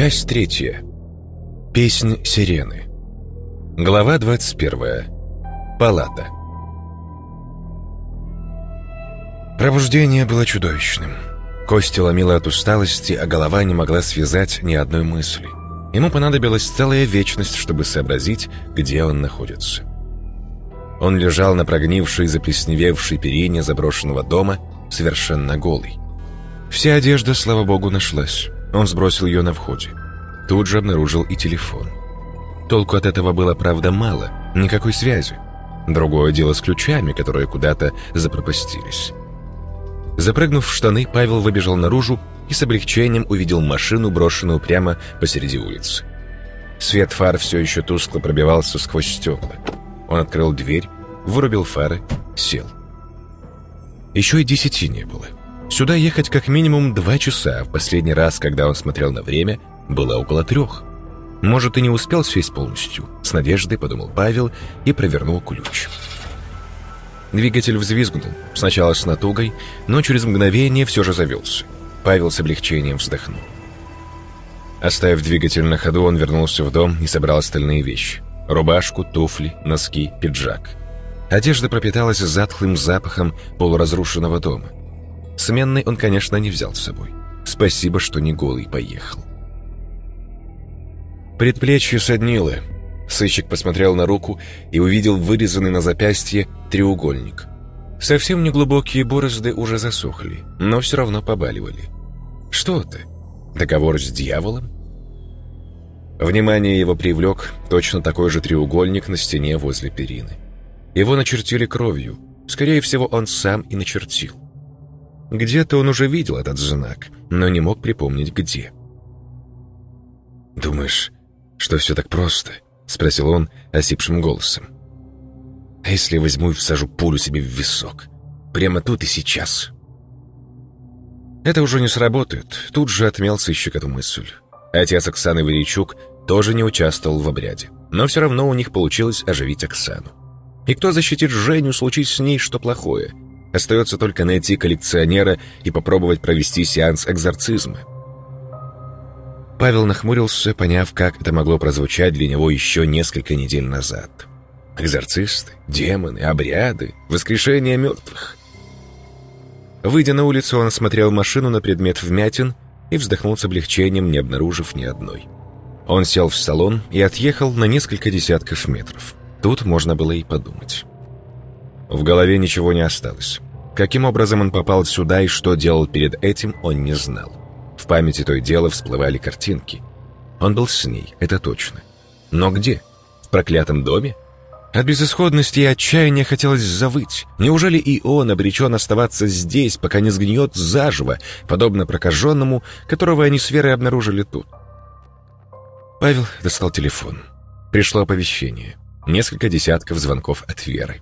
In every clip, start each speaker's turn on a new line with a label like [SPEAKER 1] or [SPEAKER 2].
[SPEAKER 1] Часть третья. Песнь сирены. Глава 21. Палата. Пробуждение было чудовищным. Кости ломило от усталости, а голова не могла связать ни одной мысли. Ему понадобилась целая вечность, чтобы сообразить, где он находится. Он лежал на прогнившей, заплесневевшей перине заброшенного дома, совершенно голый. Вся одежда, слава богу, нашлась. Он сбросил ее на входе. Тут же обнаружил и телефон. Толку от этого было, правда, мало, никакой связи. Другое дело с ключами, которые куда-то запропастились. Запрыгнув в штаны, Павел выбежал наружу и с облегчением увидел машину, брошенную прямо посреди улицы. Свет фар все еще тускло пробивался сквозь стекла. Он открыл дверь, вырубил фары, сел. Еще и десяти не было. Сюда ехать как минимум два часа, в последний раз, когда он смотрел на время, было около трех. Может, и не успел сесть полностью. С надеждой подумал Павел и провернул ключ. Двигатель взвизгнул, сначала с натугой, но через мгновение все же завелся. Павел с облегчением вздохнул. Оставив двигатель на ходу, он вернулся в дом и собрал остальные вещи. Рубашку, туфли, носки, пиджак. Одежда пропиталась затхлым запахом полуразрушенного дома. Сменный он, конечно, не взял с собой. Спасибо, что не голый поехал. Предплечье соднило. Сыщик посмотрел на руку и увидел вырезанный на запястье треугольник. Совсем неглубокие борозды уже засохли, но все равно побаливали. Что это? Договор с дьяволом? Внимание его привлек точно такой же треугольник на стене возле перины. Его начертили кровью. Скорее всего, он сам и начертил. Где-то он уже видел этот знак, но не мог припомнить, где. «Думаешь, что все так просто?» — спросил он осипшим голосом. «А если я возьму и всажу пулю себе в висок? Прямо тут и сейчас?» Это уже не сработает. Тут же отмел сыщик эту мысль. Отец Оксаны Веричук тоже не участвовал в обряде. Но все равно у них получилось оживить Оксану. И кто защитит Женю, случись с ней что плохое? Остается только найти коллекционера и попробовать провести сеанс экзорцизма. Павел нахмурился, поняв, как это могло прозвучать для него еще несколько недель назад. Экзорцисты, демоны, обряды, воскрешение мертвых. Выйдя на улицу, он осмотрел машину на предмет вмятин и вздохнул с облегчением, не обнаружив ни одной. Он сел в салон и отъехал на несколько десятков метров. Тут можно было и подумать. В голове ничего не осталось. Каким образом он попал сюда и что делал перед этим, он не знал. Памяти то и дело всплывали картинки. Он был с ней, это точно. Но где? В проклятом доме? От безысходности и отчаяния хотелось завыть. Неужели и он обречен оставаться здесь, пока не сгниет заживо, подобно прокаженному, которого они с Верой обнаружили тут? Павел достал телефон. Пришло оповещение. Несколько десятков звонков от Веры.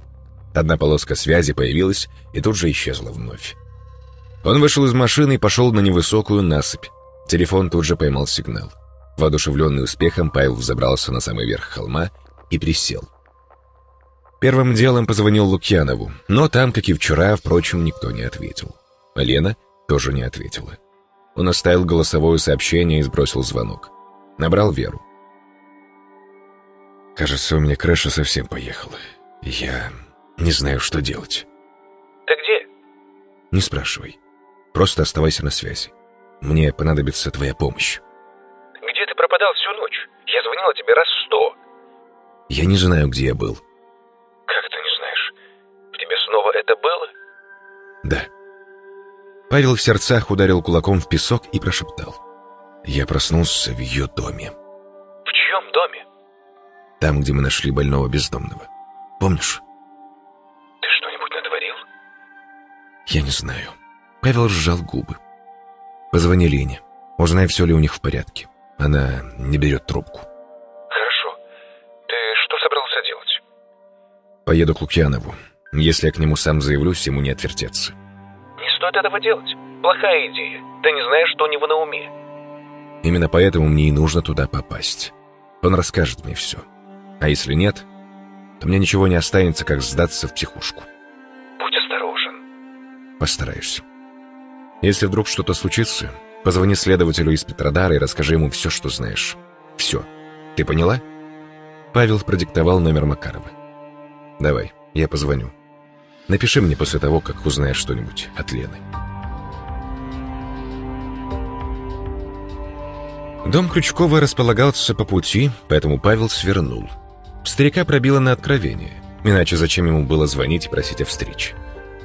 [SPEAKER 1] Одна полоска связи появилась и тут же исчезла вновь. Он вышел из машины и пошел на невысокую насыпь. Телефон тут же поймал сигнал. Воодушевленный успехом, Павел взобрался на самый верх холма и присел. Первым делом позвонил Лукьянову, но там, как и вчера, впрочем, никто не ответил. Лена тоже не ответила. Он оставил голосовое сообщение и сбросил звонок. Набрал Веру. «Кажется, у меня крыша совсем поехала. Я не знаю, что делать».
[SPEAKER 2] «Ты где?»
[SPEAKER 1] «Не спрашивай. Просто оставайся на связи. Мне понадобится твоя помощь».
[SPEAKER 2] «Где ты пропадал всю ночь? Я звонила тебе раз сто».
[SPEAKER 1] «Я не знаю, где я был».
[SPEAKER 2] «Как ты не знаешь? В тебе снова это было?»
[SPEAKER 1] «Да». Павел в сердцах ударил кулаком в песок и прошептал. «Я проснулся в ее доме».
[SPEAKER 2] «В чьем доме?»
[SPEAKER 1] Там, где мы нашли больного бездомного. Помнишь?
[SPEAKER 2] Ты что-нибудь натворил?
[SPEAKER 1] Я не знаю. Павел сжал губы. Позвони Лене. Узнай, все ли у них в порядке. Она не берет трубку.
[SPEAKER 2] Хорошо. Ты что собрался делать?
[SPEAKER 1] Поеду к Лукьянову. Если я к нему сам заявлюсь, ему не отвертеться.
[SPEAKER 2] Не стоит этого делать. Плохая идея. Ты не знаешь, что у него на уме.
[SPEAKER 1] Именно поэтому мне и нужно туда попасть. Он расскажет мне все. А если нет, то мне ничего не останется, как сдаться в психушку.
[SPEAKER 2] Будь осторожен.
[SPEAKER 1] Постараюсь. Если вдруг что-то случится, Позвони следователю из Петродара и расскажи ему все, что знаешь. Все. Ты поняла?» Павел продиктовал номер Макарова. «Давай, я позвоню. Напиши мне после того, как узнаешь что-нибудь от Лены». Дом Крючкова располагался по пути, поэтому Павел свернул. Старика пробило на откровение. Иначе зачем ему было звонить и просить о встрече?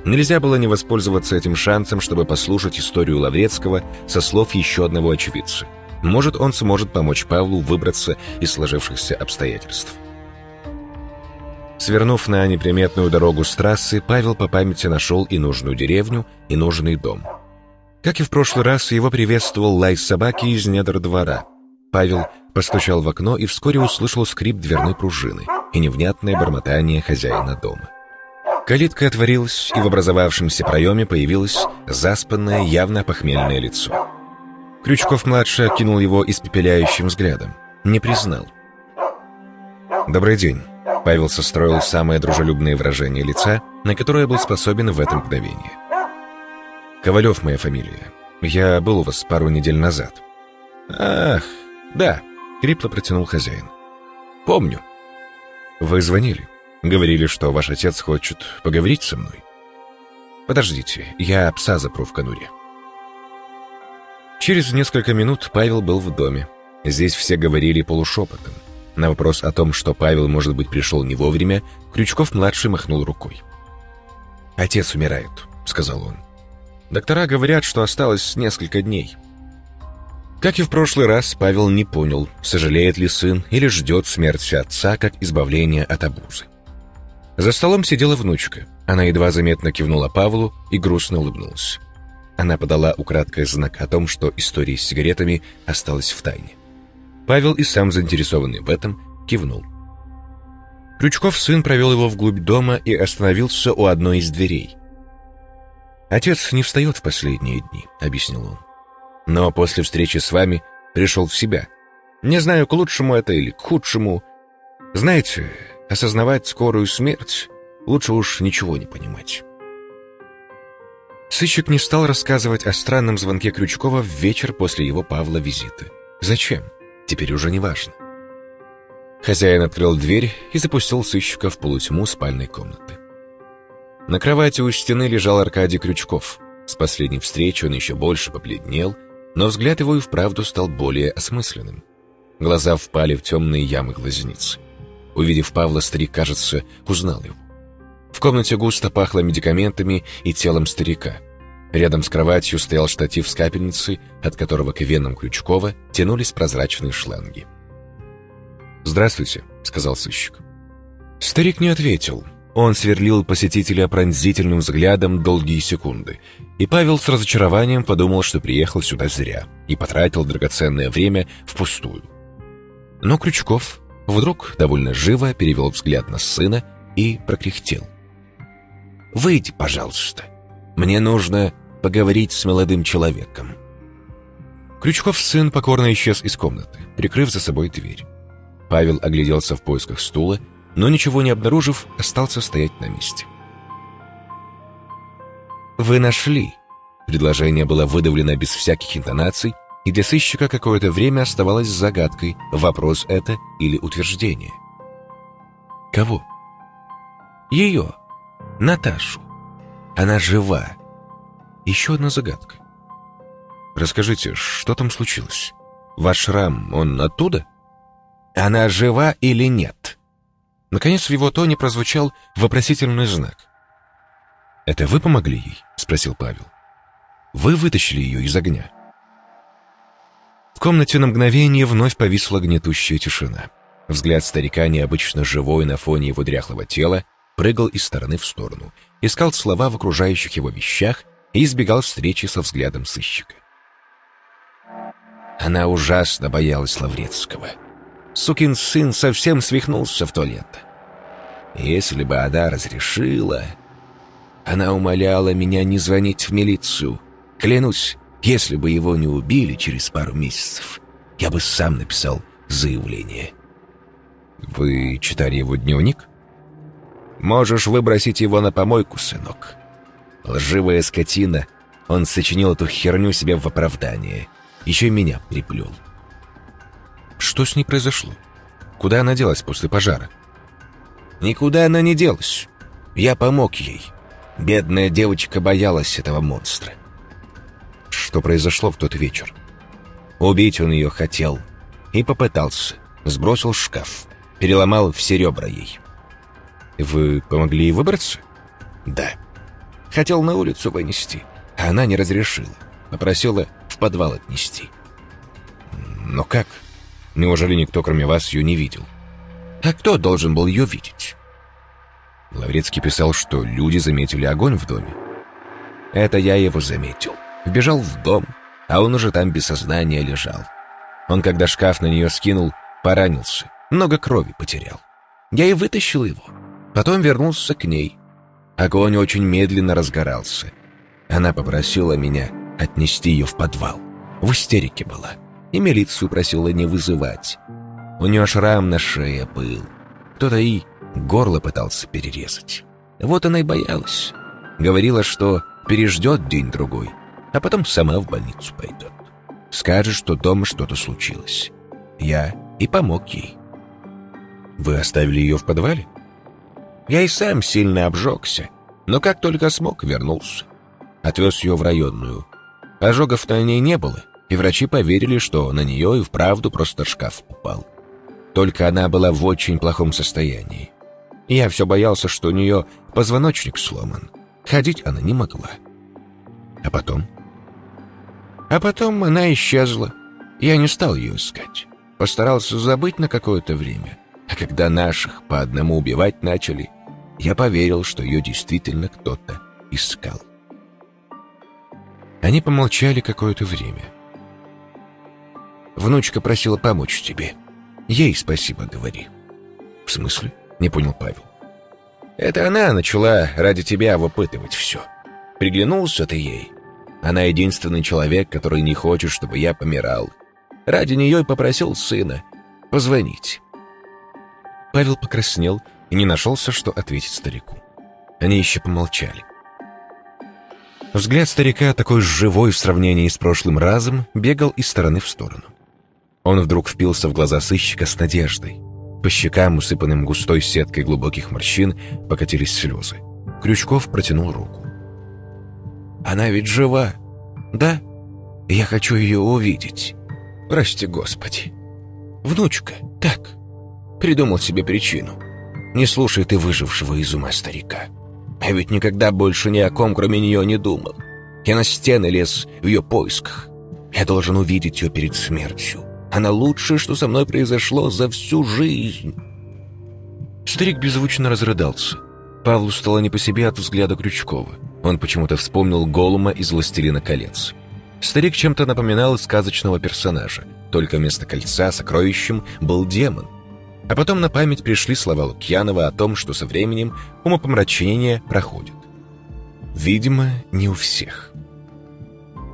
[SPEAKER 1] Нельзя было не воспользоваться этим шансом, чтобы послушать историю Лаврецкого со слов еще одного очевидца. Может, он сможет помочь Павлу выбраться из сложившихся обстоятельств. Свернув на неприметную дорогу с трассы, Павел по памяти нашел и нужную деревню, и нужный дом. Как и в прошлый раз, его приветствовал лай собаки из недр двора. Павел постучал в окно и вскоре услышал скрип дверной пружины и невнятное бормотание хозяина дома. Калитка отворилась, и в образовавшемся проеме появилось заспанное, явно похмельное лицо. Крючков-младший окинул его испепеляющим взглядом. Не признал. «Добрый день». Павел состроил самое дружелюбное выражение лица, на которое был способен в это мгновение. «Ковалев моя фамилия. Я был у вас пару недель назад». «Ах, да», — хрипло протянул хозяин. «Помню». «Вы звонили. Говорили, что ваш отец хочет поговорить со мной». «Подождите, я пса запру в конуре». Через несколько минут Павел был в доме. Здесь все говорили полушепотом. На вопрос о том, что Павел, может быть, пришел не вовремя, Крючков-младший махнул рукой. «Отец умирает», — сказал он. «Доктора говорят, что осталось несколько дней». Как и в прошлый раз, Павел не понял, сожалеет ли сын или ждет смерти отца как избавление от обузы. За столом сидела внучка. Она едва заметно кивнула Павлу и грустно улыбнулась. Она подала украдкой знак о том, что история с сигаретами осталась в тайне. Павел и сам заинтересованный в этом кивнул. Крючков сын провел его вглубь дома и остановился у одной из дверей. «Отец не встает в последние дни», — объяснил он. «Но после встречи с вами пришел в себя. Не знаю, к лучшему это или к худшему. Знаете, осознавать скорую смерть лучше уж ничего не понимать». Сыщик не стал рассказывать о странном звонке Крючкова в вечер после его Павла визита. Зачем? Теперь уже не важно. Хозяин открыл дверь и запустил сыщика в полутьму спальной комнаты. На кровати у стены лежал Аркадий Крючков. С последней встречи он еще больше побледнел, но взгляд его и вправду стал более осмысленным. Глаза впали в темные ямы глазницы. Увидев Павла, старик, кажется, узнал его. В комнате густо пахло медикаментами и телом старика. Рядом с кроватью стоял штатив с капельницей, от которого к венам Крючкова тянулись прозрачные шланги. «Здравствуйте», — сказал сыщик. Старик не ответил. Он сверлил посетителя пронзительным взглядом долгие секунды, и Павел с разочарованием подумал, что приехал сюда зря и потратил драгоценное время впустую. Но Крючков вдруг довольно живо перевел взгляд на сына и прокряхтел. Выйди, пожалуйста. Мне нужно поговорить с молодым человеком». Крючков сын покорно исчез из комнаты, прикрыв за собой дверь. Павел огляделся в поисках стула, но ничего не обнаружив, остался стоять на месте. «Вы нашли». Предложение было выдавлено без всяких интонаций, и для сыщика какое-то время оставалось загадкой, вопрос это или утверждение. «Кого?» «Ее», Наташу. Она жива. Еще одна загадка. Расскажите, что там случилось? Ваш шрам, он оттуда? Она жива или нет? Наконец в его тоне прозвучал вопросительный знак. «Это вы помогли ей?» — спросил Павел. «Вы вытащили ее из огня?» Комнате на мгновение вновь повисла гнетущая тишина. Взгляд старика, необычно живой на фоне его дряхлого тела, прыгал из стороны в сторону, искал слова в окружающих его вещах и избегал встречи со взглядом сыщика. Она ужасно боялась Лаврецкого. Сукин сын совсем свихнулся в туалет. Если бы она разрешила... Она умоляла меня не звонить в милицию. Клянусь, если бы его не убили через пару месяцев, я бы сам написал заявление. «Вы читали его дневник?» Можешь выбросить его на помойку, сынок. Лживая скотина Он сочинил эту херню себе в оправдание. Еще и меня приплел. Что с ней произошло? Куда она делась после пожара? Никуда она не делась. Я помог ей. Бедная девочка боялась этого монстра. Что произошло в тот вечер? Убить он ее хотел. И попытался. Сбросил шкаф. Переломал все ребра ей. Вы помогли ей выбраться? Да. Хотел на улицу вынести, а она не разрешила. Попросила в подвал отнести. Но как? Неужели никто, кроме вас, ее не видел? А кто должен был ее видеть? Лаврецкий писал, что люди заметили огонь в доме. Это я его заметил. Вбежал в дом, а он уже там без сознания лежал. Он, когда шкаф на нее скинул, поранился, много крови потерял. Я и вытащил его. Потом вернулся к ней. Огонь очень медленно разгорался. Она попросила меня отнести ее в подвал. В истерике была. И милицию просила не вызывать. У нее шрам на шее был. Кто-то и горло пытался перерезать. Вот она и боялась. Говорила, что переждет день-другой, а потом сама в больницу пойдет. Скажет, что дома что-то случилось. Я и помог ей. Вы оставили ее в подвале? Я и сам сильно обжегся, но как только смог, вернулся. Отвез ее в районную. Ожогов на ней не было, и врачи поверили, что на нее и вправду просто шкаф упал. Только она была в очень плохом состоянии. Я все боялся, что у нее позвоночник сломан. Ходить она не могла. А потом? А потом она исчезла. Я не стал ее искать. Постарался забыть на какое-то время. А когда наших по одному убивать начали, я поверил, что ее действительно кто-то искал. Они помолчали какое-то время. «Внучка просила помочь тебе. Ей спасибо говори». «В смысле?» — не понял Павел. «Это она начала ради тебя выпытывать все. Приглянулся ты ей. Она единственный человек, который не хочет, чтобы я помирал. Ради нее и попросил сына позвонить. Павел покраснел и не нашелся, что ответить старику. Они еще помолчали. Взгляд старика, такой живой в сравнении с прошлым разом, бегал из стороны в сторону. Он вдруг впился в глаза сыщика с надеждой. По щекам, усыпанным густой сеткой глубоких морщин, покатились слезы. Крючков протянул руку. «Она ведь жива, да? Я хочу ее увидеть. Прости, Господи. Внучка, так, Придумал себе причину. Не слушай ты выжившего из ума старика. Я ведь никогда больше ни о ком, кроме нее, не думал. Я на стены лез в ее поисках. Я должен увидеть ее перед смертью. Она лучшее, что со мной произошло за всю жизнь. Старик беззвучно разрыдался. Павлу стало не по себе от взгляда Крючкова. Он почему-то вспомнил Голума из «Властелина колец». Старик чем-то напоминал сказочного персонажа, только вместо кольца сокровищем был демон, а потом на память пришли слова Лукьянова о том, что со временем умопомрачение проходит. Видимо, не у всех.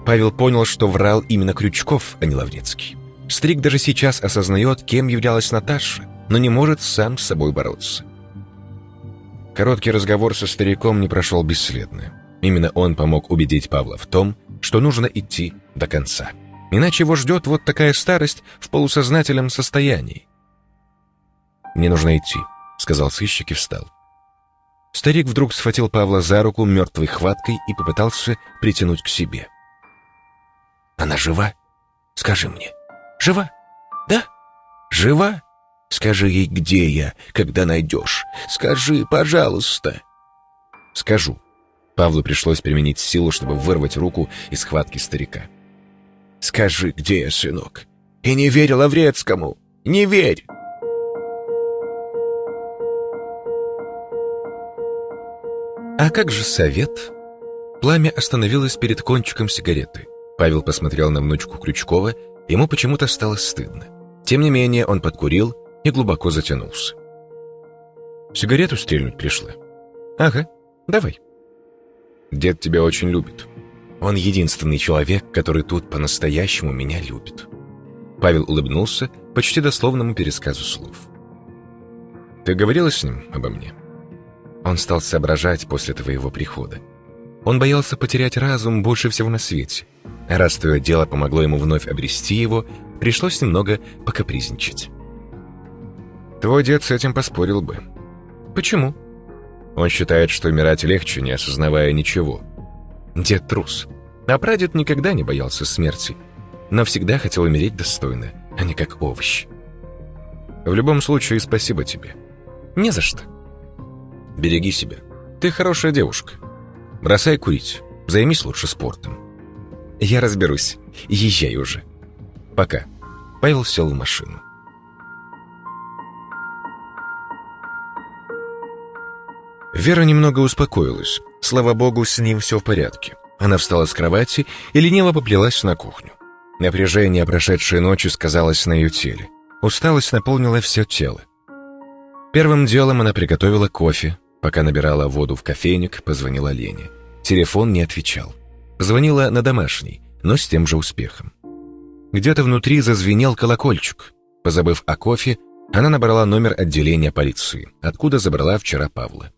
[SPEAKER 1] Павел понял, что врал именно Крючков, а не Лаврецкий. Стрик даже сейчас осознает, кем являлась Наташа, но не может сам с собой бороться. Короткий разговор со стариком не прошел бесследно. Именно он помог убедить Павла в том, что нужно идти до конца. Иначе его ждет вот такая старость в полусознательном состоянии, «Мне нужно идти», — сказал сыщик и встал. Старик вдруг схватил Павла за руку мертвой хваткой и попытался притянуть к себе. «Она жива? Скажи мне. Жива? Да? Жива? Скажи ей, где я, когда найдешь. Скажи, пожалуйста». «Скажу». Павлу пришлось применить силу, чтобы вырвать руку из схватки старика. «Скажи, где я, сынок? И не верь Лаврецкому! Не верь!» «А как же совет?» Пламя остановилось перед кончиком сигареты. Павел посмотрел на внучку Крючкова, ему почему-то стало стыдно. Тем не менее, он подкурил и глубоко затянулся. «Сигарету стрельнуть пришла?» «Ага, давай». «Дед тебя очень любит. Он единственный человек, который тут по-настоящему меня любит». Павел улыбнулся почти дословному пересказу слов. «Ты говорила с ним обо мне?» Он стал соображать после твоего прихода. Он боялся потерять разум больше всего на свете. Раз твое дело помогло ему вновь обрести его, пришлось немного покапризничать. Твой дед с этим поспорил бы. Почему? Он считает, что умирать легче, не осознавая ничего. Дед трус. А прадед никогда не боялся смерти, но всегда хотел умереть достойно, а не как овощ. В любом случае, спасибо тебе. Не за что. Береги себя. Ты хорошая девушка. Бросай курить. Займись лучше спортом. Я разберусь. Езжай уже. Пока. Павел сел в машину. Вера немного успокоилась. Слава богу, с ним все в порядке. Она встала с кровати и лениво поплелась на кухню. Напряжение прошедшей ночи сказалось на ее теле. Усталость наполнила все тело. Первым делом она приготовила кофе. Пока набирала воду в кофейник, позвонила Лене. Телефон не отвечал. Звонила на домашний, но с тем же успехом. Где-то внутри зазвенел колокольчик. Позабыв о кофе, она набрала номер отделения полиции, откуда забрала вчера Павла.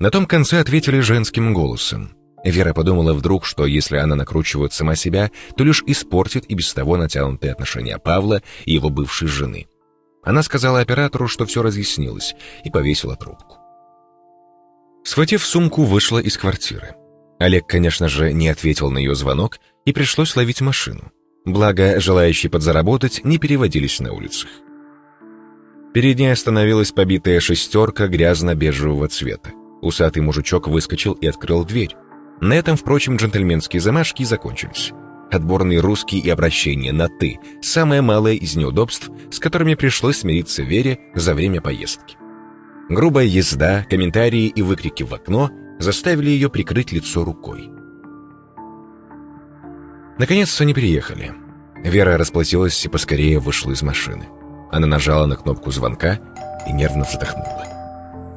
[SPEAKER 1] На том конце ответили женским голосом. Вера подумала вдруг, что если она накручивает сама себя, то лишь испортит и без того натянутые отношения Павла и его бывшей жены. Она сказала оператору, что все разъяснилось, и повесила трубку. Схватив сумку, вышла из квартиры. Олег, конечно же, не ответил на ее звонок, и пришлось ловить машину. Благо, желающие подзаработать не переводились на улицах. Перед ней остановилась побитая шестерка грязно-бежевого цвета. Усатый мужичок выскочил и открыл дверь. На этом, впрочем, джентльменские замашки закончились. Отборный русский и обращение на «ты» – самое малое из неудобств, с которыми пришлось смириться Вере за время поездки. Грубая езда, комментарии и выкрики в окно заставили ее прикрыть лицо рукой. Наконец они приехали. Вера расплатилась и поскорее вышла из машины. Она нажала на кнопку звонка и нервно вздохнула.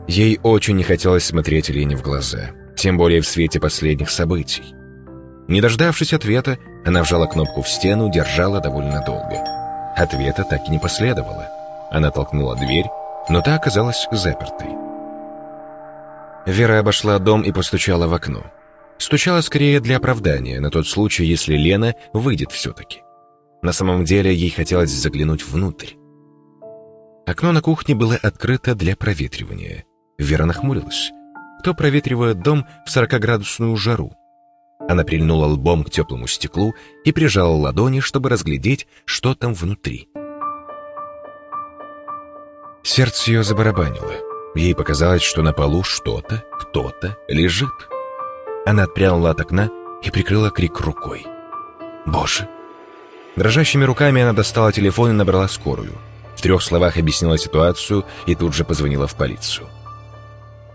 [SPEAKER 1] Ей очень не хотелось смотреть Лене в глаза, тем более в свете последних событий. Не дождавшись ответа, она вжала кнопку в стену, держала довольно долго. Ответа так и не последовало. Она толкнула дверь, но та оказалась запертой. Вера обошла дом и постучала в окно. Стучала скорее для оправдания, на тот случай, если Лена выйдет все-таки. На самом деле ей хотелось заглянуть внутрь. Окно на кухне было открыто для проветривания. Вера нахмурилась. Кто проветривает дом в 40-градусную жару? Она прильнула лбом к теплому стеклу и прижала ладони, чтобы разглядеть, что там внутри. Сердце ее забарабанило. Ей показалось, что на полу что-то, кто-то лежит. Она отпрянула от окна и прикрыла крик рукой. «Боже!» Дрожащими руками она достала телефон и набрала скорую. В трех словах объяснила ситуацию и тут же позвонила в полицию.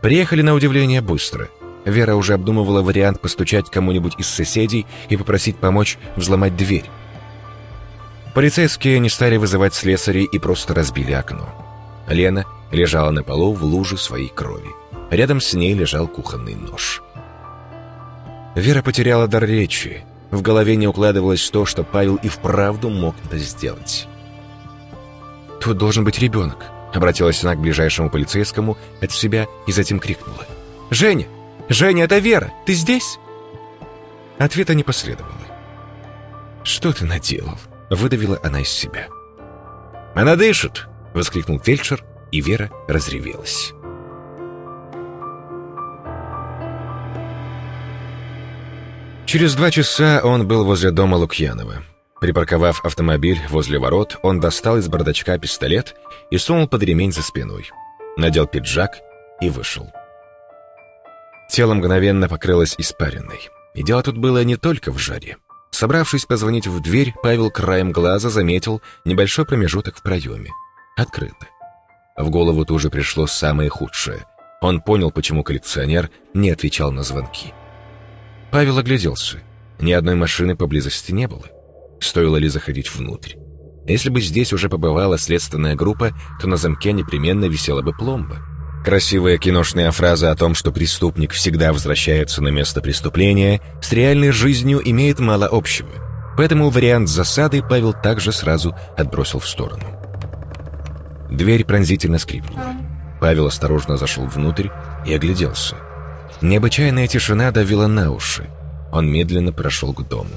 [SPEAKER 1] Приехали на удивление быстро. Вера уже обдумывала вариант постучать кому-нибудь из соседей и попросить помочь взломать дверь. Полицейские не стали вызывать слесарей и просто разбили окно. Лена лежала на полу в луже своей крови. Рядом с ней лежал кухонный нож. Вера потеряла дар речи. В голове не укладывалось то, что Павел и вправду мог это сделать. «Тут должен быть ребенок», Обратилась она к ближайшему полицейскому от себя и затем крикнула. «Женя! Женя, это Вера! Ты здесь?» Ответа не последовало. «Что ты наделал?» — выдавила она из себя. «Она дышит!» — воскликнул фельдшер, и Вера разревелась. Через два часа он был возле дома Лукьянова. Припарковав автомобиль возле ворот, он достал из бардачка пистолет и сунул под ремень за спиной. Надел пиджак и вышел. Тело мгновенно покрылось испариной. И дело тут было не только в жаре. Собравшись позвонить в дверь, Павел краем глаза заметил небольшой промежуток в проеме. Открыто. В голову тут же пришло самое худшее. Он понял, почему коллекционер не отвечал на звонки. Павел огляделся. Ни одной машины поблизости не было. Стоило ли заходить внутрь? Если бы здесь уже побывала следственная группа, то на замке непременно висела бы пломба. Красивая киношная фраза о том, что преступник всегда возвращается на место преступления, с реальной жизнью имеет мало общего. Поэтому вариант засады Павел также сразу отбросил в сторону. Дверь пронзительно скрипнула. Павел осторожно зашел внутрь и огляделся. Необычайная тишина давила на уши. Он медленно прошел к дому.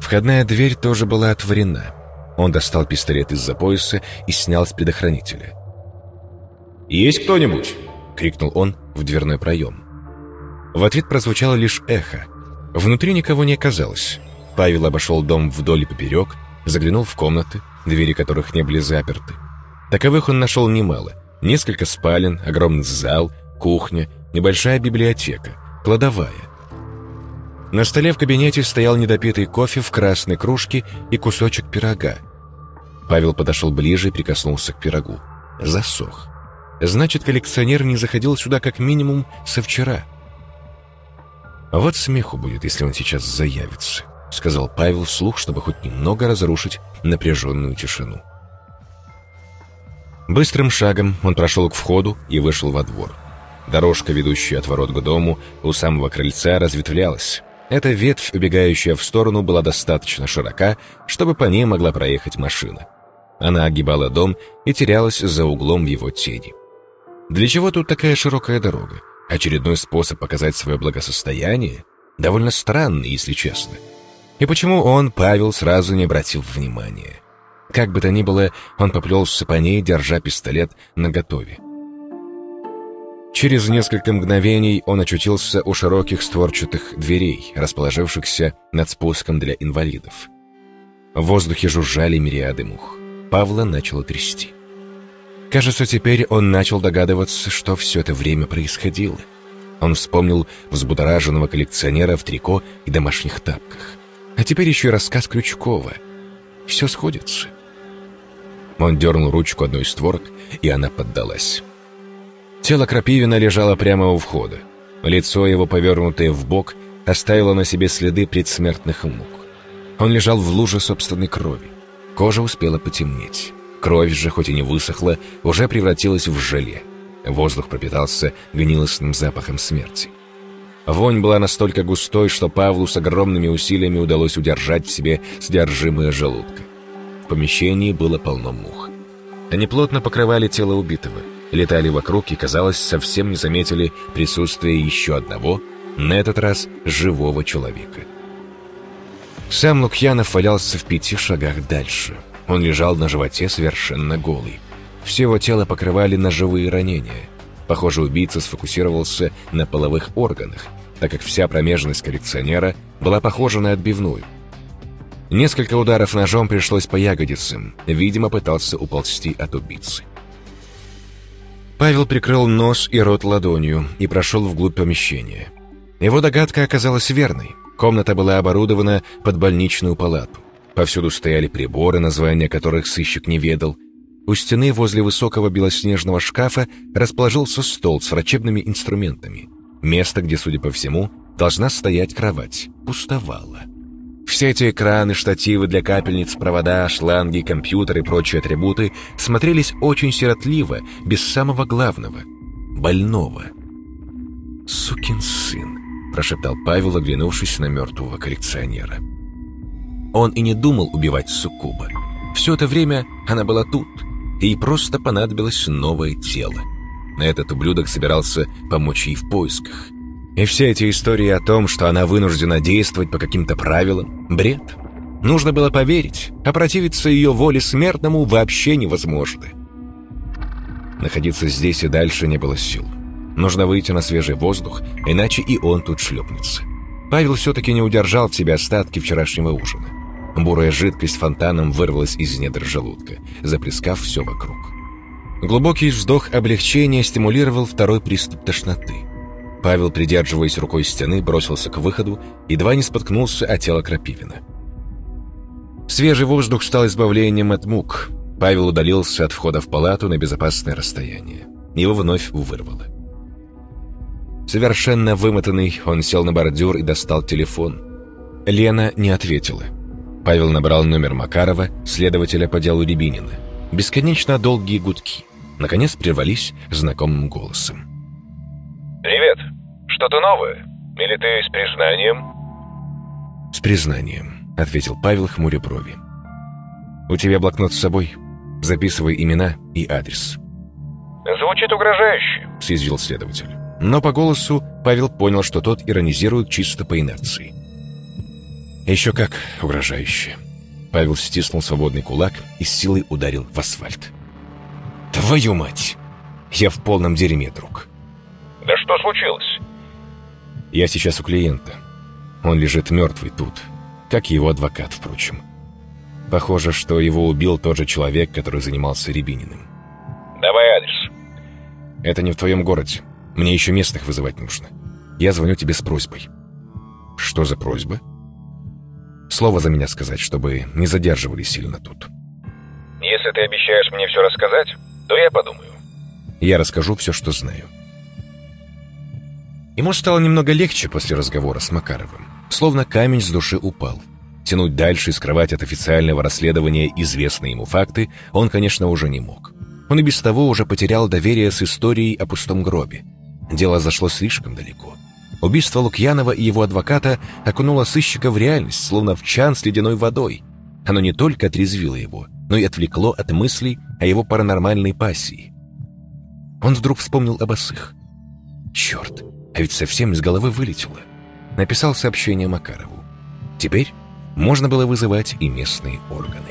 [SPEAKER 1] Входная дверь тоже была отворена. Он достал пистолет из-за пояса и снял с предохранителя.
[SPEAKER 3] «Есть кто-нибудь?»
[SPEAKER 1] — крикнул он в дверной проем. В ответ прозвучало лишь эхо. Внутри никого не оказалось. Павел обошел дом вдоль и поперек, заглянул в комнаты, двери которых не были заперты. Таковых он нашел немало. Несколько спален, огромный зал, кухня, небольшая библиотека, кладовая. На столе в кабинете стоял недопитый кофе в красной кружке и кусочек пирога. Павел подошел ближе и прикоснулся к пирогу. Засох. Значит, коллекционер не заходил сюда как минимум со вчера. Вот смеху будет, если он сейчас заявится, сказал Павел вслух, чтобы хоть немного разрушить напряженную тишину. Быстрым шагом он прошел к входу и вышел во двор. Дорожка, ведущая от ворот к дому, у самого крыльца разветвлялась. Эта ветвь, убегающая в сторону, была достаточно широка, чтобы по ней могла проехать машина. Она огибала дом и терялась за углом в его тени. Для чего тут такая широкая дорога? Очередной способ показать свое благосостояние? Довольно странный, если честно. И почему он, Павел, сразу не обратил внимания? Как бы то ни было, он поплелся по ней, держа пистолет наготове. Через несколько мгновений он очутился у широких створчатых дверей, расположившихся над спуском для инвалидов. В воздухе жужжали мириады мух. Павла начало трясти. Кажется, теперь он начал догадываться, что все это время происходило. Он вспомнил взбудораженного коллекционера в трико и домашних тапках. А теперь еще и рассказ Крючкова. Все сходится. Он дернул ручку одной из створок, и она поддалась. Тело Крапивина лежало прямо у входа. Лицо его, повернутое в бок, оставило на себе следы предсмертных мук. Он лежал в луже собственной крови. Кожа успела потемнеть. Кровь же, хоть и не высохла, уже превратилась в желе. Воздух пропитался гнилостным запахом смерти. Вонь была настолько густой, что Павлу с огромными усилиями удалось удержать в себе содержимое желудка. В помещении было полно мух. Они плотно покрывали тело убитого — летали вокруг и, казалось, совсем не заметили присутствие еще одного, на этот раз живого человека. Сам Лукьянов валялся в пяти шагах дальше. Он лежал на животе совершенно голый. Все его тело покрывали ножевые ранения. Похоже, убийца сфокусировался на половых органах, так как вся промежность коллекционера была похожа на отбивную. Несколько ударов ножом пришлось по ягодицам. Видимо, пытался уползти от убийцы. Павел прикрыл нос и рот ладонью и прошел вглубь помещения. Его догадка оказалась верной. Комната была оборудована под больничную палату. Повсюду стояли приборы, названия которых сыщик не ведал. У стены возле высокого белоснежного шкафа расположился стол с врачебными инструментами. Место, где, судя по всему, должна стоять кровать, пустовало. Все эти экраны, штативы для капельниц, провода, шланги, компьютеры и прочие атрибуты смотрелись очень сиротливо, без самого главного — больного. «Сукин сын», — прошептал Павел, оглянувшись на мертвого коллекционера. Он и не думал убивать Суккуба. Все это время она была тут, и ей просто понадобилось новое тело. На этот ублюдок собирался помочь ей в поисках — и все эти истории о том, что она вынуждена действовать по каким-то правилам – бред. Нужно было поверить, а противиться ее воле смертному вообще невозможно. Находиться здесь и дальше не было сил. Нужно выйти на свежий воздух, иначе и он тут шлепнется. Павел все-таки не удержал в себе остатки вчерашнего ужина. Бурая жидкость фонтаном вырвалась из недр желудка, заплескав все вокруг. Глубокий вздох облегчения стимулировал второй приступ тошноты – Павел, придерживаясь рукой стены, бросился к выходу, едва не споткнулся о тело Крапивина. Свежий воздух стал избавлением от мук. Павел удалился от входа в палату на безопасное расстояние. Его вновь вырвало. Совершенно вымотанный, он сел на бордюр и достал телефон. Лена не ответила. Павел набрал номер Макарова, следователя по делу Рябинина. Бесконечно долгие гудки. Наконец прервались знакомым голосом.
[SPEAKER 2] «Привет. Что-то новое? Или ты с признанием?»
[SPEAKER 1] «С признанием», — ответил Павел, хмуря брови. «У тебя блокнот с собой? Записывай имена и адрес».
[SPEAKER 2] «Звучит угрожающе», —
[SPEAKER 1] съязвил следователь. Но по голосу Павел понял, что тот иронизирует чисто по инерции. Еще как угрожающе. Павел стиснул свободный кулак и с силой ударил в асфальт. «Твою мать! Я в полном дерьме, друг!»
[SPEAKER 2] «Да что случилось?»
[SPEAKER 1] «Я сейчас у клиента. Он лежит мертвый тут, как и его адвокат, впрочем. Похоже, что его убил тот же человек, который занимался Рябининым.
[SPEAKER 2] «Давай адрес».
[SPEAKER 1] «Это не в твоем городе. Мне еще местных вызывать нужно. Я звоню тебе с просьбой». «Что за просьба?» Слово за меня сказать, чтобы не задерживали сильно тут.
[SPEAKER 2] Если ты обещаешь мне все рассказать, то я подумаю.
[SPEAKER 1] Я расскажу все, что знаю. Ему стало немного легче после разговора с Макаровым. Словно камень с души упал. Тянуть дальше и скрывать от официального расследования известные ему факты он, конечно, уже не мог. Он и без того уже потерял доверие с историей о пустом гробе. Дело зашло слишком далеко. Убийство Лукьянова и его адвоката окунуло сыщика в реальность, словно в чан с ледяной водой. Оно не только отрезвило его, но и отвлекло от мыслей о его паранормальной пассии. Он вдруг вспомнил об осых. Черт, а ведь совсем из головы вылетело. Написал сообщение Макарову. Теперь можно было вызывать и местные органы.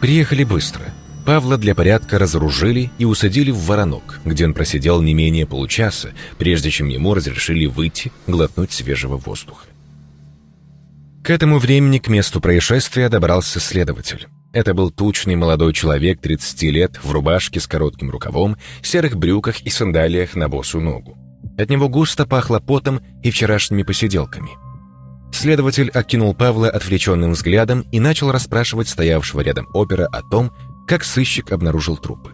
[SPEAKER 1] Приехали быстро — Павла для порядка разоружили и усадили в воронок, где он просидел не менее получаса, прежде чем ему разрешили выйти, глотнуть свежего воздуха. К этому времени к месту происшествия добрался следователь. Это был тучный молодой человек 30 лет в рубашке с коротким рукавом, серых брюках и сандалиях на босу ногу. От него густо пахло потом и вчерашними посиделками. Следователь окинул Павла отвлеченным взглядом и начал расспрашивать стоявшего рядом опера о том, как сыщик обнаружил трупы.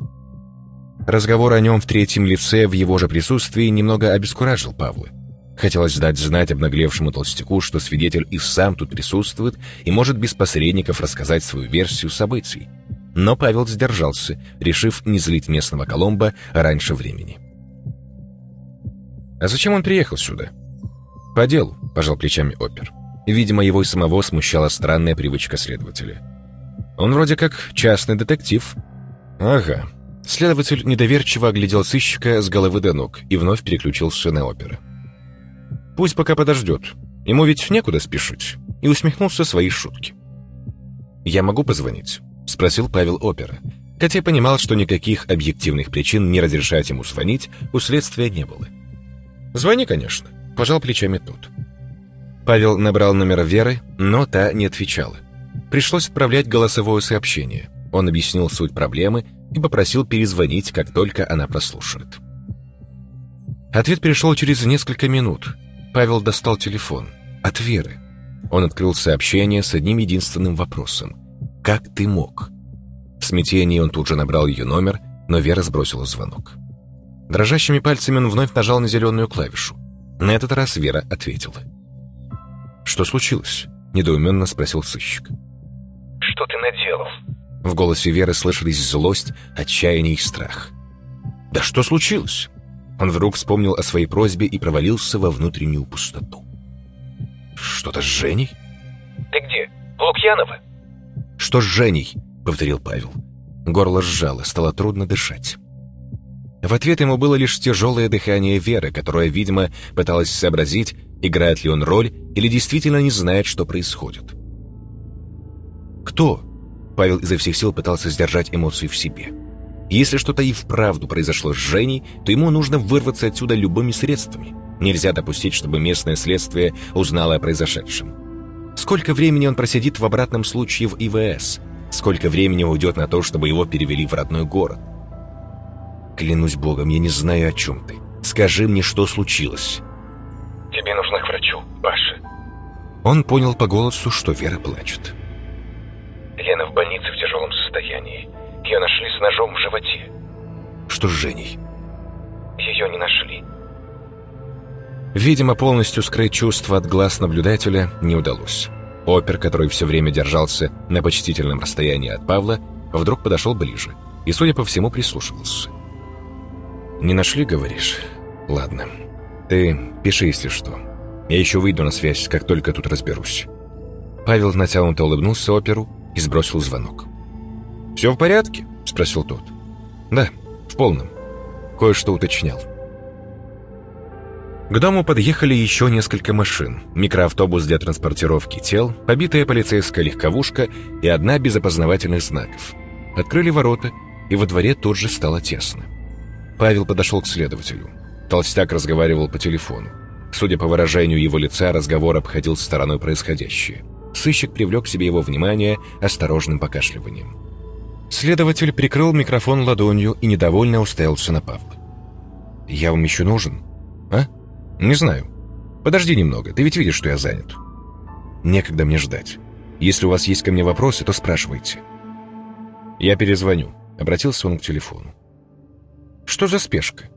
[SPEAKER 1] Разговор о нем в третьем лице в его же присутствии немного обескуражил Павла. Хотелось дать знать обнаглевшему толстяку, что свидетель и сам тут присутствует и может без посредников рассказать свою версию событий. Но Павел сдержался, решив не злить местного Коломбо раньше времени. «А зачем он приехал сюда?» «По делу», — пожал плечами опер. Видимо, его и самого смущала странная привычка следователя. Он вроде как частный детектив». «Ага». Следователь недоверчиво оглядел сыщика с головы до ног и вновь переключился на оперы. «Пусть пока подождет. Ему ведь некуда спешить». И усмехнулся своей шутки. «Я могу позвонить?» — спросил Павел опера. Хотя понимал, что никаких объективных причин не разрешать ему звонить у следствия не было. «Звони, конечно», — пожал плечами тот. Павел набрал номер Веры, но та не отвечала. Пришлось отправлять голосовое сообщение. Он объяснил суть проблемы и попросил перезвонить, как только она прослушает. Ответ пришел через несколько минут. Павел достал телефон. От Веры. Он открыл сообщение с одним единственным вопросом. «Как ты мог?» В смятении он тут же набрал ее номер, но Вера сбросила звонок. Дрожащими пальцами он вновь нажал на зеленую клавишу. На этот раз Вера ответила. «Что случилось?» – недоуменно спросил сыщик.
[SPEAKER 2] Что ты наделал?»
[SPEAKER 1] В голосе Веры слышались злость, отчаяние и страх. «Да что случилось?» Он вдруг вспомнил о своей просьбе и провалился во внутреннюю пустоту. «Что-то с Женей?»
[SPEAKER 2] «Ты где? Лукьянова?»
[SPEAKER 1] «Что с Женей?» — повторил Павел. Горло сжало, стало трудно дышать. В ответ ему было лишь тяжелое дыхание Веры, которая, видимо, пыталась сообразить, играет ли он роль или действительно не знает, что происходит. «Кто?» Павел изо всех сил пытался сдержать эмоции в себе. Если что-то и вправду произошло с Женей, то ему нужно вырваться отсюда любыми средствами. Нельзя допустить, чтобы местное следствие узнало о произошедшем. Сколько времени он просидит в обратном случае в ИВС? Сколько времени уйдет на то, чтобы его перевели в родной город? Клянусь богом, я не знаю, о чем ты. Скажи мне, что случилось.
[SPEAKER 2] Тебе нужно к врачу, Паша.
[SPEAKER 1] Он понял по голосу, что Вера плачет.
[SPEAKER 2] Лена в больнице. Ее нашли с ножом в животе.
[SPEAKER 1] Что с Женей?
[SPEAKER 2] Ее не нашли.
[SPEAKER 1] Видимо, полностью скрыть чувства от глаз наблюдателя не удалось. Опер, который все время держался на почтительном расстоянии от Павла, вдруг подошел ближе и, судя по всему, прислушивался. «Не нашли, говоришь? Ладно. Ты пиши, если что. Я еще выйду на связь, как только тут разберусь». Павел натянуто улыбнулся оперу и сбросил звонок. «Все в порядке?» — спросил тот. Да, в полном. Кое-что уточнял. К дому подъехали еще несколько машин. Микроавтобус для транспортировки тел, побитая полицейская легковушка и одна без опознавательных знаков. Открыли ворота, и во дворе тут же стало тесно. Павел подошел к следователю. Толстяк разговаривал по телефону. Судя по выражению его лица, разговор обходил стороной происходящее. Сыщик привлек к себе его внимание осторожным покашливанием. Следователь прикрыл микрофон ладонью и недовольно уставился на Павла. «Я вам еще нужен? А? Не знаю. Подожди немного, ты ведь видишь, что я занят. Некогда мне ждать. Если у вас есть ко мне вопросы, то спрашивайте». «Я перезвоню», — обратился он к телефону. «Что за спешка?»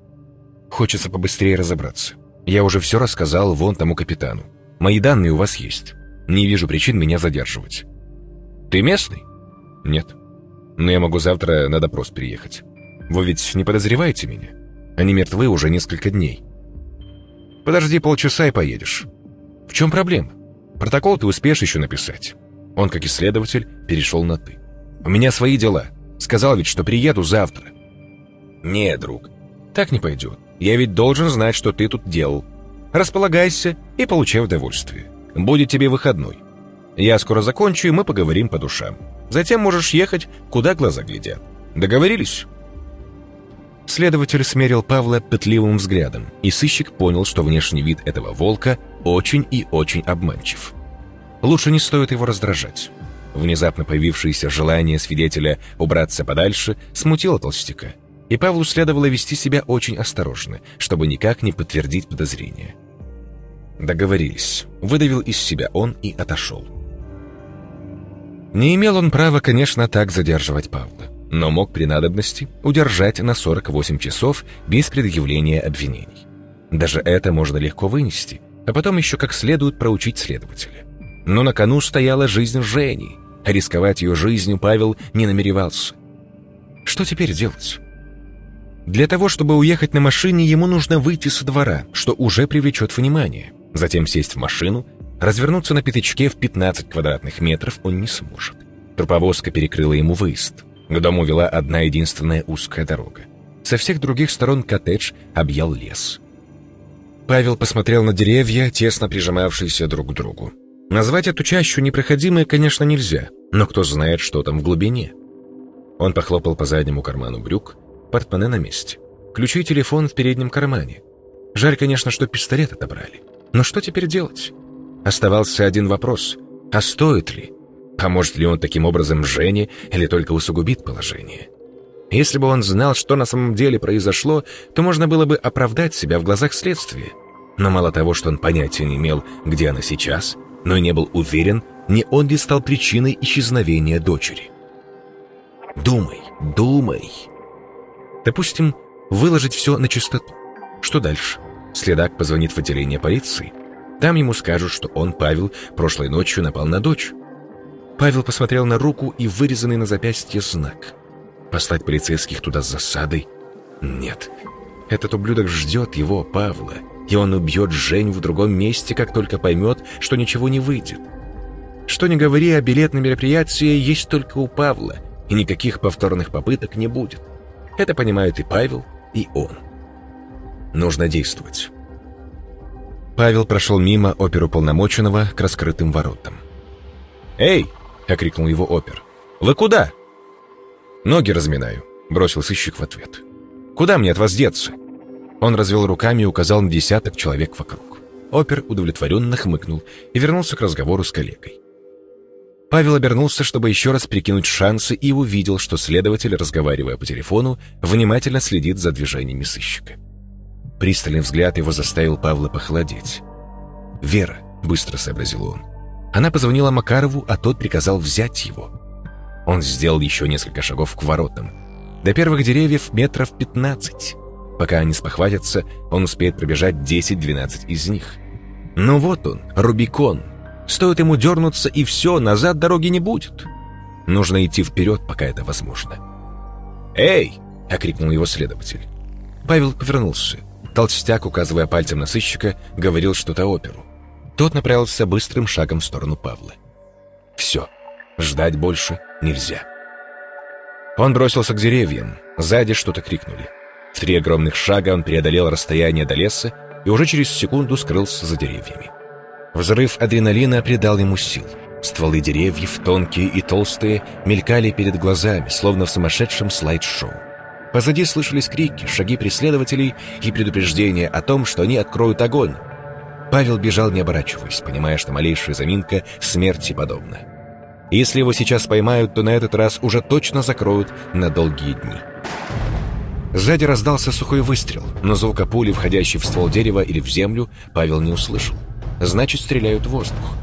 [SPEAKER 1] «Хочется побыстрее разобраться. Я уже все рассказал вон тому капитану. Мои данные у вас есть. Не вижу причин меня задерживать». «Ты местный?» «Нет. Но я могу завтра на допрос приехать. Вы ведь не подозреваете меня? Они мертвы уже несколько дней». «Подожди полчаса и поедешь». «В чем проблема? Протокол ты успеешь еще написать». Он, как исследователь, перешел на «ты». «У меня свои дела. Сказал ведь, что приеду завтра». «Не, друг, так не пойдет. Я ведь должен знать, что ты тут делал. Располагайся и получай удовольствие. Будет тебе выходной. Я скоро закончу, и мы поговорим по душам. Затем можешь ехать, куда глаза глядят. Договорились?» Следователь смерил Павла пытливым взглядом, и сыщик понял, что внешний вид этого волка очень и очень обманчив. Лучше не стоит его раздражать. Внезапно появившееся желание свидетеля убраться подальше смутило толстяка, и Павлу следовало вести себя очень осторожно, чтобы никак не подтвердить подозрения. Договорились. Выдавил из себя он и отошел. Не имел он права, конечно, так задерживать Павла, но мог при надобности удержать на 48 часов без предъявления обвинений. Даже это можно легко вынести, а потом еще как следует проучить следователя. Но на кону стояла жизнь Жени, а рисковать ее жизнью Павел не намеревался. Что теперь делать? Для того, чтобы уехать на машине, ему нужно выйти со двора, что уже привлечет внимание. Затем сесть в машину, развернуться на пятачке в 15 квадратных метров он не сможет. Труповозка перекрыла ему выезд. К дому вела одна единственная узкая дорога. Со всех других сторон коттедж объял лес. Павел посмотрел на деревья, тесно прижимавшиеся друг к другу. Назвать эту чащу непроходимой, конечно, нельзя, но кто знает, что там в глубине. Он похлопал по заднему карману брюк, Портмоне на месте. Ключи и телефон в переднем кармане. Жаль, конечно, что пистолет отобрали. Но что теперь делать? Оставался один вопрос. А стоит ли? Поможет ли он таким образом Жене или только усугубит положение? Если бы он знал, что на самом деле произошло, то можно было бы оправдать себя в глазах следствия. Но мало того, что он понятия не имел, где она сейчас, но и не был уверен, не он ли стал причиной исчезновения дочери. «Думай, думай!» Допустим, выложить все на чистоту. Что дальше? Следак позвонит в отделение полиции. Там ему скажут, что он, Павел, прошлой ночью напал на дочь. Павел посмотрел на руку и вырезанный на запястье знак. Послать полицейских туда с засадой? Нет. Этот ублюдок ждет его, Павла, и он убьет Женю в другом месте, как только поймет, что ничего не выйдет. Что не говори, а билет на мероприятие есть только у Павла, и никаких повторных попыток не будет. Это понимают и Павел, и он. Нужно действовать. Павел прошел мимо оперуполномоченного к раскрытым воротам. «Эй!» — окрикнул его опер. «Вы куда?» «Ноги разминаю», — бросил сыщик в ответ. «Куда мне от вас деться?» Он развел руками и указал на десяток человек вокруг. Опер удовлетворенно хмыкнул и вернулся к разговору с коллегой. Павел обернулся, чтобы еще раз прикинуть шансы, и увидел, что следователь, разговаривая по телефону, внимательно следит за движениями сыщика. Пристальный взгляд его заставил Павла похолодеть. «Вера», — быстро сообразил он. Она позвонила Макарову, а тот приказал взять его. Он сделал еще несколько шагов к воротам. До первых деревьев метров 15. Пока они спохватятся, он успеет пробежать 10-12 из них. Ну вот он, Рубикон, Стоит ему дернуться, и все, назад дороги не будет. Нужно идти вперед, пока это возможно. «Эй!» — окрикнул его следователь. Павел повернулся. Толстяк, указывая пальцем на сыщика, говорил что-то оперу. Тот направился быстрым шагом в сторону Павла. «Все, ждать больше нельзя». Он бросился к деревьям. Сзади что-то крикнули. В три огромных шага он преодолел расстояние до леса и уже через секунду скрылся за деревьями. Взрыв адреналина придал ему сил. Стволы деревьев, тонкие и толстые, мелькали перед глазами, словно в сумасшедшем слайд-шоу. Позади слышались крики, шаги преследователей и предупреждения о том, что они откроют огонь. Павел бежал, не оборачиваясь, понимая, что малейшая заминка смерти подобна. Если его сейчас поймают, то на этот раз уже точно закроют на долгие дни. Сзади раздался сухой выстрел, но звука пули, входящей в ствол дерева или в землю, Павел не услышал. Значит, стреляют в воздух.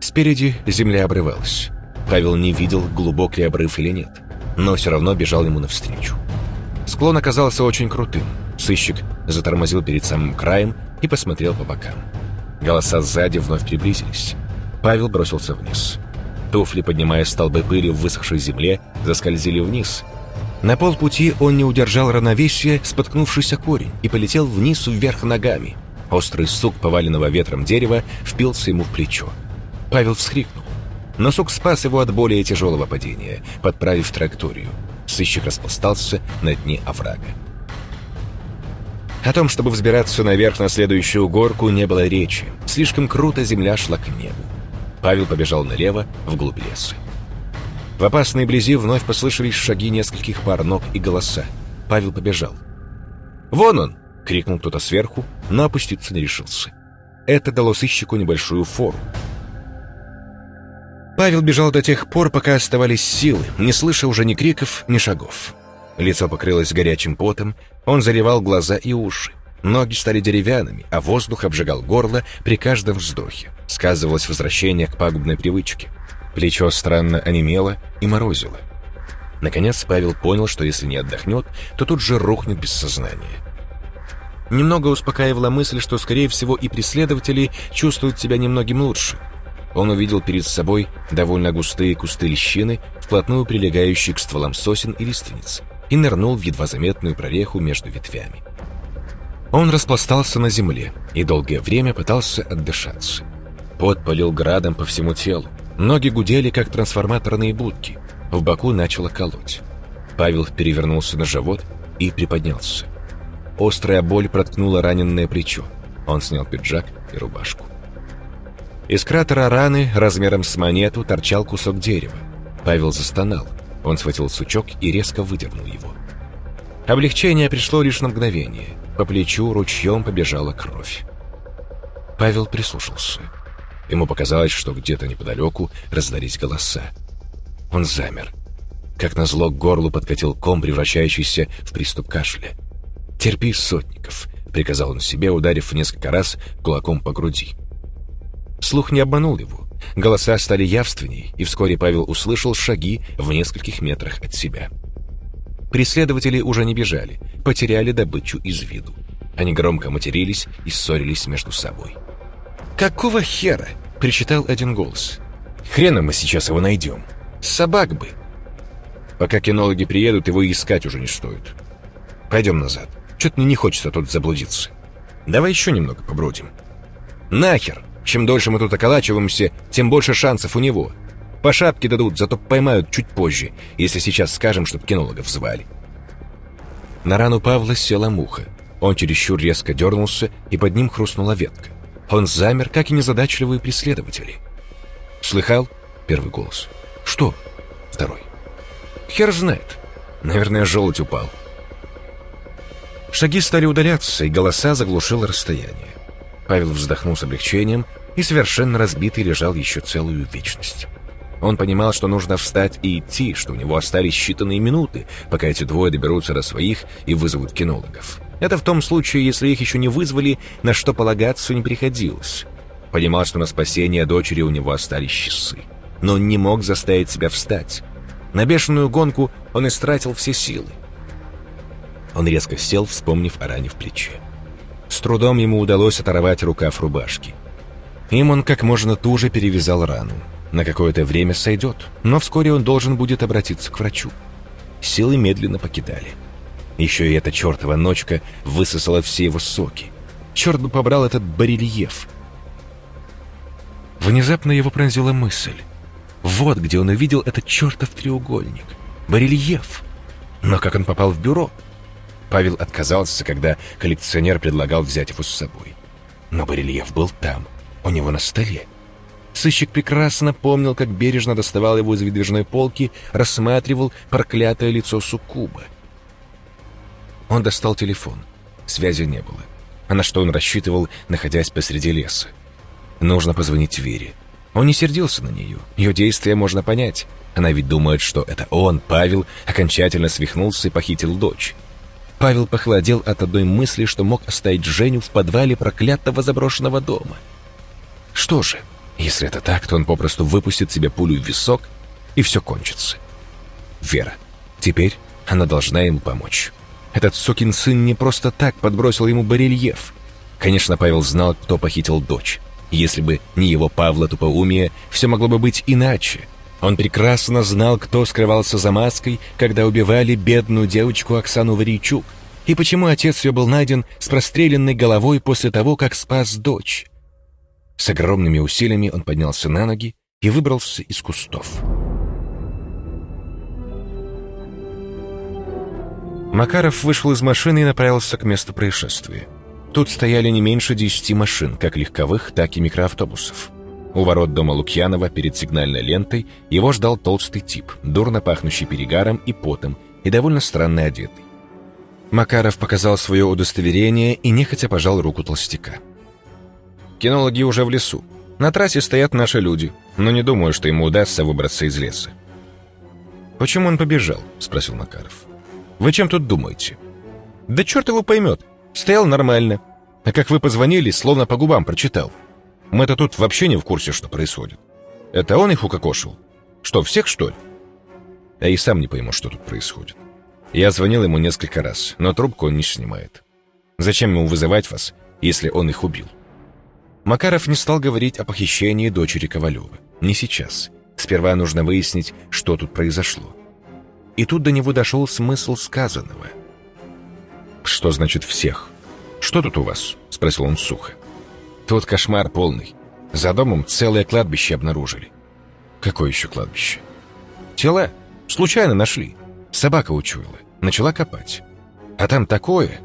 [SPEAKER 1] Спереди земля обрывалась. Павел не видел, глубок ли обрыв или нет, но все равно бежал ему навстречу. Склон оказался очень крутым. Сыщик затормозил перед самым краем и посмотрел по бокам. Голоса сзади вновь приблизились. Павел бросился вниз. Туфли, поднимая столбы пыли в высохшей земле, заскользили вниз. На полпути он не удержал равновесия, споткнувшийся корень, и полетел вниз вверх ногами. Острый сук поваленного ветром дерева впился ему в плечо. Павел вскрикнул. Но сук спас его от более тяжелого падения, подправив траекторию. Сыщик распластался на дне оврага. О том, чтобы взбираться наверх на следующую горку, не было речи. Слишком круто земля шла к небу. Павел побежал налево, вглубь леса. В опасной близи вновь послышались шаги нескольких пар ног и голоса. Павел побежал. «Вон он!» — крикнул кто-то сверху, но опуститься не решился. Это дало сыщику небольшую фору. Павел бежал до тех пор, пока оставались силы, не слыша уже ни криков, ни шагов. Лицо покрылось горячим потом, он заревал глаза и уши. Ноги стали деревянными, а воздух обжигал горло при каждом вздохе. Сказывалось возвращение к пагубной привычке. Плечо странно онемело и морозило. Наконец Павел понял, что если не отдохнет, то тут же рухнет без сознания. Немного успокаивала мысль, что, скорее всего, и преследователи чувствуют себя немногим лучше. Он увидел перед собой довольно густые кусты лещины, вплотную прилегающие к стволам сосен и лиственниц, и нырнул в едва заметную прореху между ветвями. Он распластался на земле и долгое время пытался отдышаться. Пот полил градом по всему телу. Ноги гудели, как трансформаторные будки. В боку начало колоть. Павел перевернулся на живот и приподнялся. Острая боль проткнула раненое плечо. Он снял пиджак и рубашку. Из кратера раны размером с монету торчал кусок дерева. Павел застонал. Он схватил сучок и резко выдернул его. Облегчение пришло лишь на мгновение. По плечу ручьем побежала кровь. Павел прислушался. Ему показалось, что где-то неподалеку раздались голоса. Он замер. Как назло к горлу подкатил ком, превращающийся в приступ кашля. «Терпи, Сотников», — приказал он себе, ударив несколько раз кулаком по груди. Слух не обманул его. Голоса стали явственней, и вскоре Павел услышал шаги в нескольких метрах от себя. Преследователи уже не бежали, потеряли добычу из виду. Они громко матерились и ссорились между собой. «Какого хера?» — причитал один голос. «Хрена мы сейчас его найдем. Собак бы!» Пока кинологи приедут, его искать уже не стоит. Пойдем назад. Что-то мне не хочется тут заблудиться. Давай еще немного побродим. Нахер! Чем дольше мы тут околачиваемся, тем больше шансов у него. По шапке дадут, зато поймают чуть позже, если сейчас скажем, чтоб кинологов звали. На рану Павла села муха. Он чересчур резко дернулся, и под ним хрустнула ветка. Он замер, как и незадачливые преследователи. «Слыхал?» — первый голос. «Что?» — второй. «Хер знает. Наверное, желудь упал». Шаги стали удаляться, и голоса заглушило расстояние. Павел вздохнул с облегчением и совершенно разбитый лежал еще целую вечность. Он понимал, что нужно встать и идти, что у него остались считанные минуты, пока эти двое доберутся до своих и вызовут кинологов. Это в том случае, если их еще не вызвали, на что полагаться не приходилось. Понимал, что на спасение дочери у него остались часы. Но он не мог заставить себя встать. На бешеную гонку он истратил все силы. Он резко сел, вспомнив о ране в плече. С трудом ему удалось оторвать рукав рубашки. Им он как можно туже перевязал рану. На какое-то время сойдет, но вскоре он должен будет обратиться к врачу. Силы медленно покидали. Еще и эта чертова ночка высосала все его соки. Черт бы побрал этот барельеф. Внезапно его пронзила мысль. Вот где он увидел этот чертов треугольник. Барельеф. Но как он попал в бюро? Павел отказался, когда коллекционер предлагал взять его с собой. Но барельеф был там, у него на столе. Сыщик прекрасно помнил, как бережно доставал его из выдвижной полки, рассматривал проклятое лицо суккуба. Он достал телефон. Связи не было. А на что он рассчитывал, находясь посреди леса? Нужно позвонить Вере. Он не сердился на нее. Ее действия можно понять. Она ведь думает, что это он, Павел, окончательно свихнулся и похитил дочь. Павел похолодел от одной мысли, что мог оставить Женю в подвале проклятого заброшенного дома. Что же, если это так, то он попросту выпустит себе пулю в висок, и все кончится. Вера. Теперь она должна ему помочь. Этот сукин сын не просто так подбросил ему барельеф. Конечно, Павел знал, кто похитил дочь. Если бы не его Павла тупоумие, все могло бы быть иначе. Он прекрасно знал, кто скрывался за маской, когда убивали бедную девочку Оксану Варичук, и почему отец ее был найден с простреленной головой после того, как спас дочь. С огромными усилиями он поднялся на ноги и выбрался из кустов. Макаров вышел из машины и направился к месту происшествия. Тут стояли не меньше десяти машин, как легковых, так и микроавтобусов. У ворот дома Лукьянова перед сигнальной лентой его ждал толстый тип, дурно пахнущий перегаром и потом, и довольно странно одетый. Макаров показал свое удостоверение и нехотя пожал руку толстяка. «Кинологи уже в лесу. На трассе стоят наши люди, но не думаю, что ему удастся выбраться из леса». «Почему он побежал?» — спросил Макаров. «Вы чем тут думаете?» «Да черт его поймет. Стоял нормально. А как вы позвонили, словно по губам прочитал. Мы-то тут вообще не в курсе, что происходит. Это он их укокошил? Что, всех, что ли? Я и сам не пойму, что тут происходит. Я звонил ему несколько раз, но трубку он не снимает. Зачем ему вызывать вас, если он их убил? Макаров не стал говорить о похищении дочери Ковалева. Не сейчас. Сперва нужно выяснить, что тут произошло. И тут до него дошел смысл сказанного. «Что значит всех? Что тут у вас?» — спросил он сухо. Тут кошмар полный. За домом целое кладбище обнаружили. Какое еще кладбище? Тела. Случайно нашли. Собака учуяла. Начала копать. А там такое...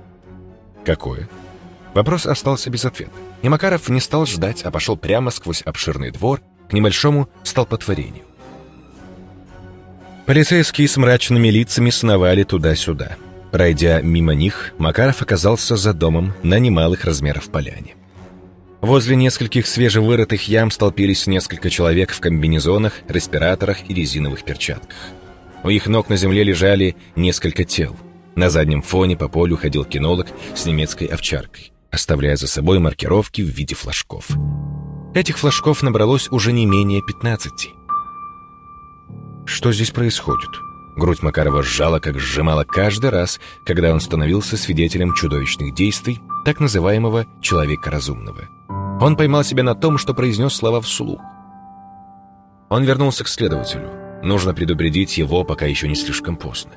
[SPEAKER 1] Какое? Вопрос остался без ответа. И Макаров не стал ждать, а пошел прямо сквозь обширный двор к небольшому столпотворению. Полицейские с мрачными лицами сновали туда-сюда. Пройдя мимо них, Макаров оказался за домом на немалых размеров поляне. Возле нескольких свежевырытых ям столпились несколько человек в комбинезонах, респираторах и резиновых перчатках. У их ног на земле лежали несколько тел. На заднем фоне по полю ходил кинолог с немецкой овчаркой, оставляя за собой маркировки в виде флажков. Этих флажков набралось уже не менее 15. Что здесь происходит? Грудь Макарова сжала, как сжимала каждый раз, когда он становился свидетелем чудовищных действий так называемого «человека разумного». Он поймал себя на том, что произнес слова вслух. Он вернулся к следователю. Нужно предупредить его, пока еще не слишком поздно.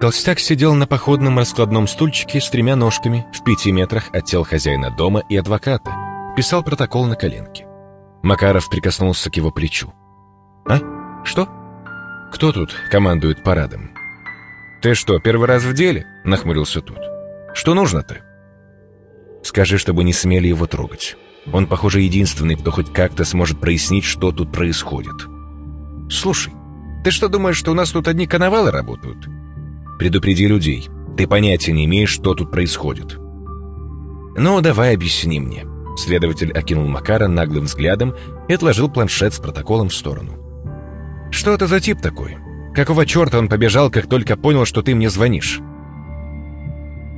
[SPEAKER 1] Толстяк сидел на походном раскладном стульчике с тремя ножками в пяти метрах от тел хозяина дома и адвоката. Писал протокол на коленке. Макаров прикоснулся к его плечу. «А? Что? Кто тут командует парадом?» «Ты что, первый раз в деле?» — нахмурился тут. «Что нужно-то?» «Скажи, чтобы не смели его трогать. Он, похоже, единственный, кто хоть как-то сможет прояснить, что тут происходит. «Слушай, ты что думаешь, что у нас тут одни коновалы работают?» «Предупреди людей. Ты понятия не имеешь, что тут происходит». «Ну, давай объясни мне». Следователь окинул Макара наглым взглядом и отложил планшет с протоколом в сторону. «Что это за тип такой? Какого черта он побежал, как только понял, что ты мне звонишь?»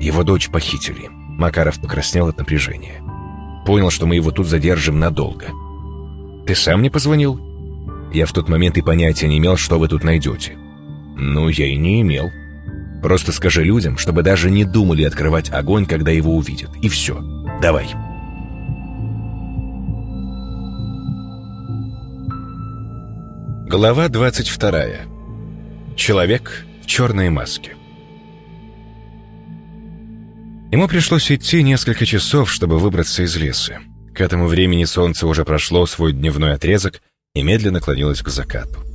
[SPEAKER 1] Его дочь похитили. Макаров покраснел от напряжения. Понял, что мы его тут задержим надолго. Ты сам не позвонил? Я в тот момент и понятия не имел, что вы тут найдете. Ну, я и не имел. Просто скажи людям, чтобы даже не думали открывать огонь, когда его увидят. И все. Давай. Глава 22. Человек в черной маске. Ему пришлось идти несколько часов, чтобы выбраться из леса. К этому времени солнце уже прошло свой дневной отрезок и медленно клонилось к закату.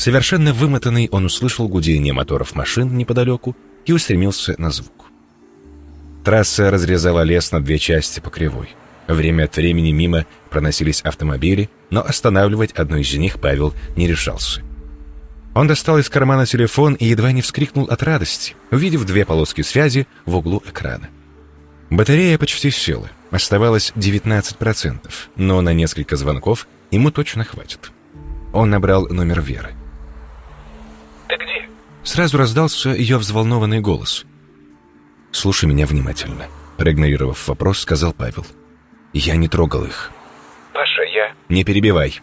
[SPEAKER 1] Совершенно вымотанный, он услышал гудение моторов машин неподалеку и устремился на звук. Трасса разрезала лес на две части по кривой. Время от времени мимо проносились автомобили, но останавливать одну из них Павел не решался. Он достал из кармана телефон и едва не вскрикнул от радости, увидев две полоски связи в углу экрана. Батарея почти села, оставалось 19%, но на несколько звонков ему точно хватит. Он набрал номер Веры. Сразу раздался ее взволнованный голос. «Слушай меня внимательно», — проигнорировав вопрос, сказал Павел. «Я не трогал их».
[SPEAKER 2] «Паша, я...»
[SPEAKER 1] «Не перебивай.